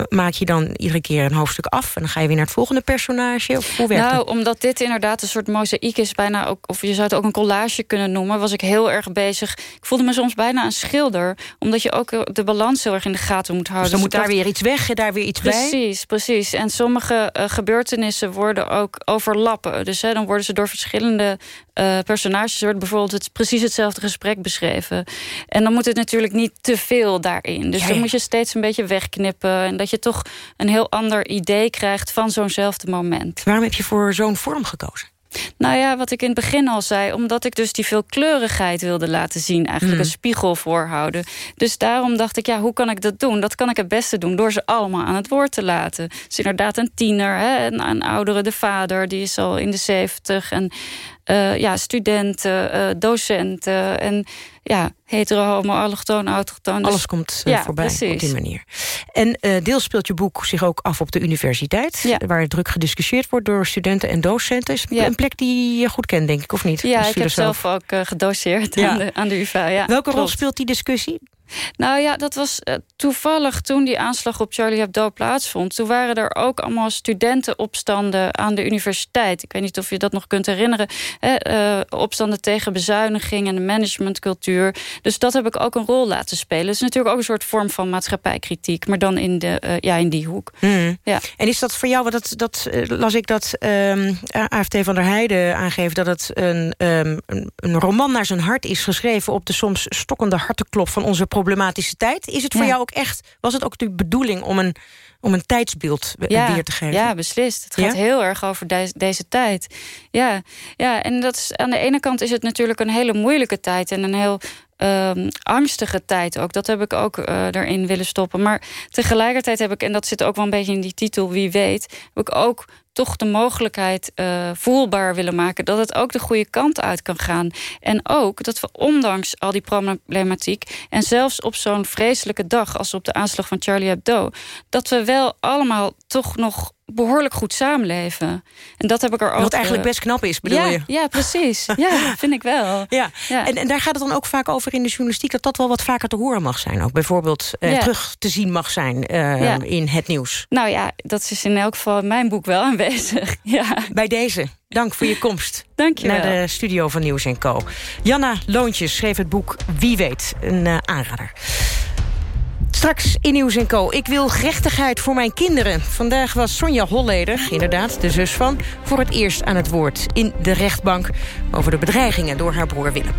maak je dan iedere keer een hoofdstuk af... en dan ga je weer naar het volgende personage? Of hoe werkt Nou, dat? omdat dit inderdaad een soort mozaïek is, bijna ook, of je zou het ook een collage kunnen noemen, was ik heel erg bezig. Ik voelde me soms bijna een schilder, omdat je ook de balans heel erg in de gaten moet houden. Dus dan moet ik daar weer iets weg en daar weer iets bij? Precies, precies. En sommige eh, gebeurtenissen worden ook overlappen. Dus hè, dan worden ze door verschillende eh, personages... wordt bijvoorbeeld het, precies hetzelfde gesprek beschreven. En dan moet het natuurlijk niet te veel daarin. Dus Ja, dan moet je steeds een beetje wegknippen... en dat je toch een heel ander idee krijgt van zo'nzelfde moment. Waarom heb je voor zo'n vorm gekozen? Nou ja, wat ik in het begin al zei... omdat ik dus die veelkleurigheid wilde laten zien... eigenlijk Hmm. een spiegel voorhouden. Dus daarom dacht ik, ja, hoe kan ik dat doen? Dat kan ik het beste doen door ze allemaal aan het woord te laten. Dus inderdaad een tiener, hè, een, een oudere, de vader... die is al in de zeventig. En eh, ja, studenten, eh, docenten... en ja, hetero, homo, allochtoon, autochtoon. Dus- Alles komt eh, ja, voorbij precies. op die manier. En deels speelt je boek zich ook af op de universiteit... waar druk gediscussieerd wordt door studenten en docenten. Is Ja. een plek die je goed kent, denk ik, of niet? Ja, ik heb zelf ook gedoseerd aan, de, aan de UvA. Ja, Welke rol speelt die discussie? Nou ja, dat was eh, toevallig toen die aanslag op Charlie Hebdo plaatsvond. Toen waren er ook allemaal studentenopstanden aan de universiteit. Ik weet niet of je dat nog kunt herinneren. Hè, eh, opstanden tegen bezuiniging en de managementcultuur. Dus dat heb ik ook een rol laten spelen. Het is natuurlijk ook een soort vorm van maatschappijkritiek. Maar dan in, de, eh, ja, in die hoek. Hmm. Ja. En is dat voor jou, dat, dat las ik dat ehm, AFT van der Heijden aangeeft... dat het een, ehm, een, een roman naar zijn hart is geschreven... op de soms stokkende hartenklop van onze problematische tijd. Is het voor Ja. jou ook echt, was het ook de bedoeling om een, om een tijdsbeeld ja, weer te geven? Ja, beslist. Het gaat Ja? heel erg over deze, deze tijd. Ja, ja, en dat is, aan de ene kant is het natuurlijk een hele moeilijke tijd... en een heel ehm, angstige tijd ook. Dat heb ik ook eh, erin willen stoppen. Maar tegelijkertijd heb ik, en dat zit ook wel een beetje in die titel... wie weet, heb ik ook toch de mogelijkheid eh, voelbaar willen maken... dat het ook de goede kant uit kan gaan. En ook dat we ondanks al die problematiek... en zelfs op zo'n vreselijke dag als op de aanslag van Charlie Hebdo... dat we wel allemaal toch nog behoorlijk goed samenleven. En dat heb ik er ook... Wat eigenlijk eh, best knap is, bedoel ja, je? Ja, precies. Ja, vind ik wel. Ja. En, en daar gaat het dan ook vaak over in de journalistiek... dat dat wel wat vaker te horen mag zijn. Ook bijvoorbeeld eh, Ja. terug te zien mag zijn eh, in het nieuws. Nou ja, dat is in elk geval in mijn boek wel aanwezig. Ja. Bij deze, dank voor je komst. Dank je Naar de studio van Nieuws Co. Janna Loontjes schreef het boek Wie weet, een eh, aanrader. Straks in Nieuws Co. Ik wil gerechtigheid voor mijn kinderen. Vandaag was Sonja Holleder, inderdaad de zus van... voor het eerst aan het woord in de rechtbank... over de bedreigingen door haar broer Willem.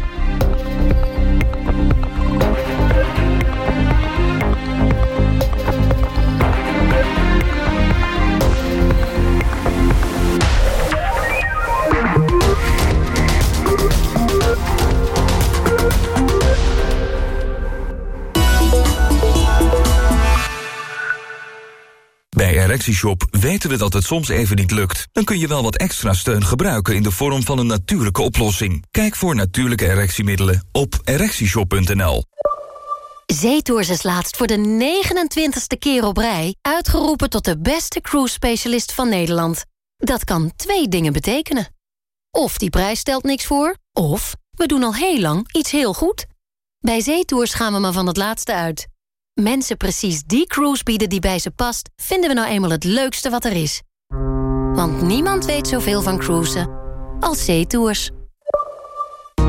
Bij ErectieShop weten we dat het soms even niet lukt. Dan kun je wel wat extra steun gebruiken in de vorm van een natuurlijke oplossing. Kijk voor natuurlijke erectiemiddelen op ErectieShop.nl. Zeetours is laatst voor de 29ste keer op rij... uitgeroepen tot de beste cruise specialist van Nederland. Dat kan twee dingen betekenen. Of die prijs stelt niks voor, of we doen al heel lang iets heel goed. Bij Zeetours gaan we maar van het laatste uit. Mensen precies die cruise bieden die bij ze past... vinden we nou eenmaal het leukste wat er is. Want niemand weet zoveel van cruisen als Zeetours.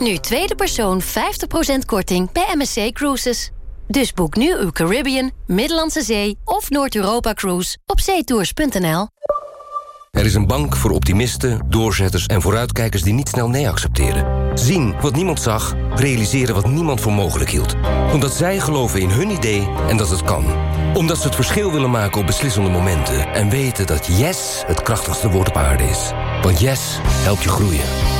Nu tweede persoon 50% korting bij MSC Cruises. Dus boek nu uw Caribbean, Middellandse Zee of Noord-Europa Cruise op zeetours.nl. Er is een bank voor optimisten, doorzetters en vooruitkijkers die niet snel nee accepteren. Zien wat niemand zag, realiseren wat niemand voor mogelijk hield. Omdat zij geloven in hun idee en dat het kan. Omdat ze het verschil willen maken op beslissende momenten. En weten dat yes het krachtigste woord op aarde is. Want yes helpt je groeien.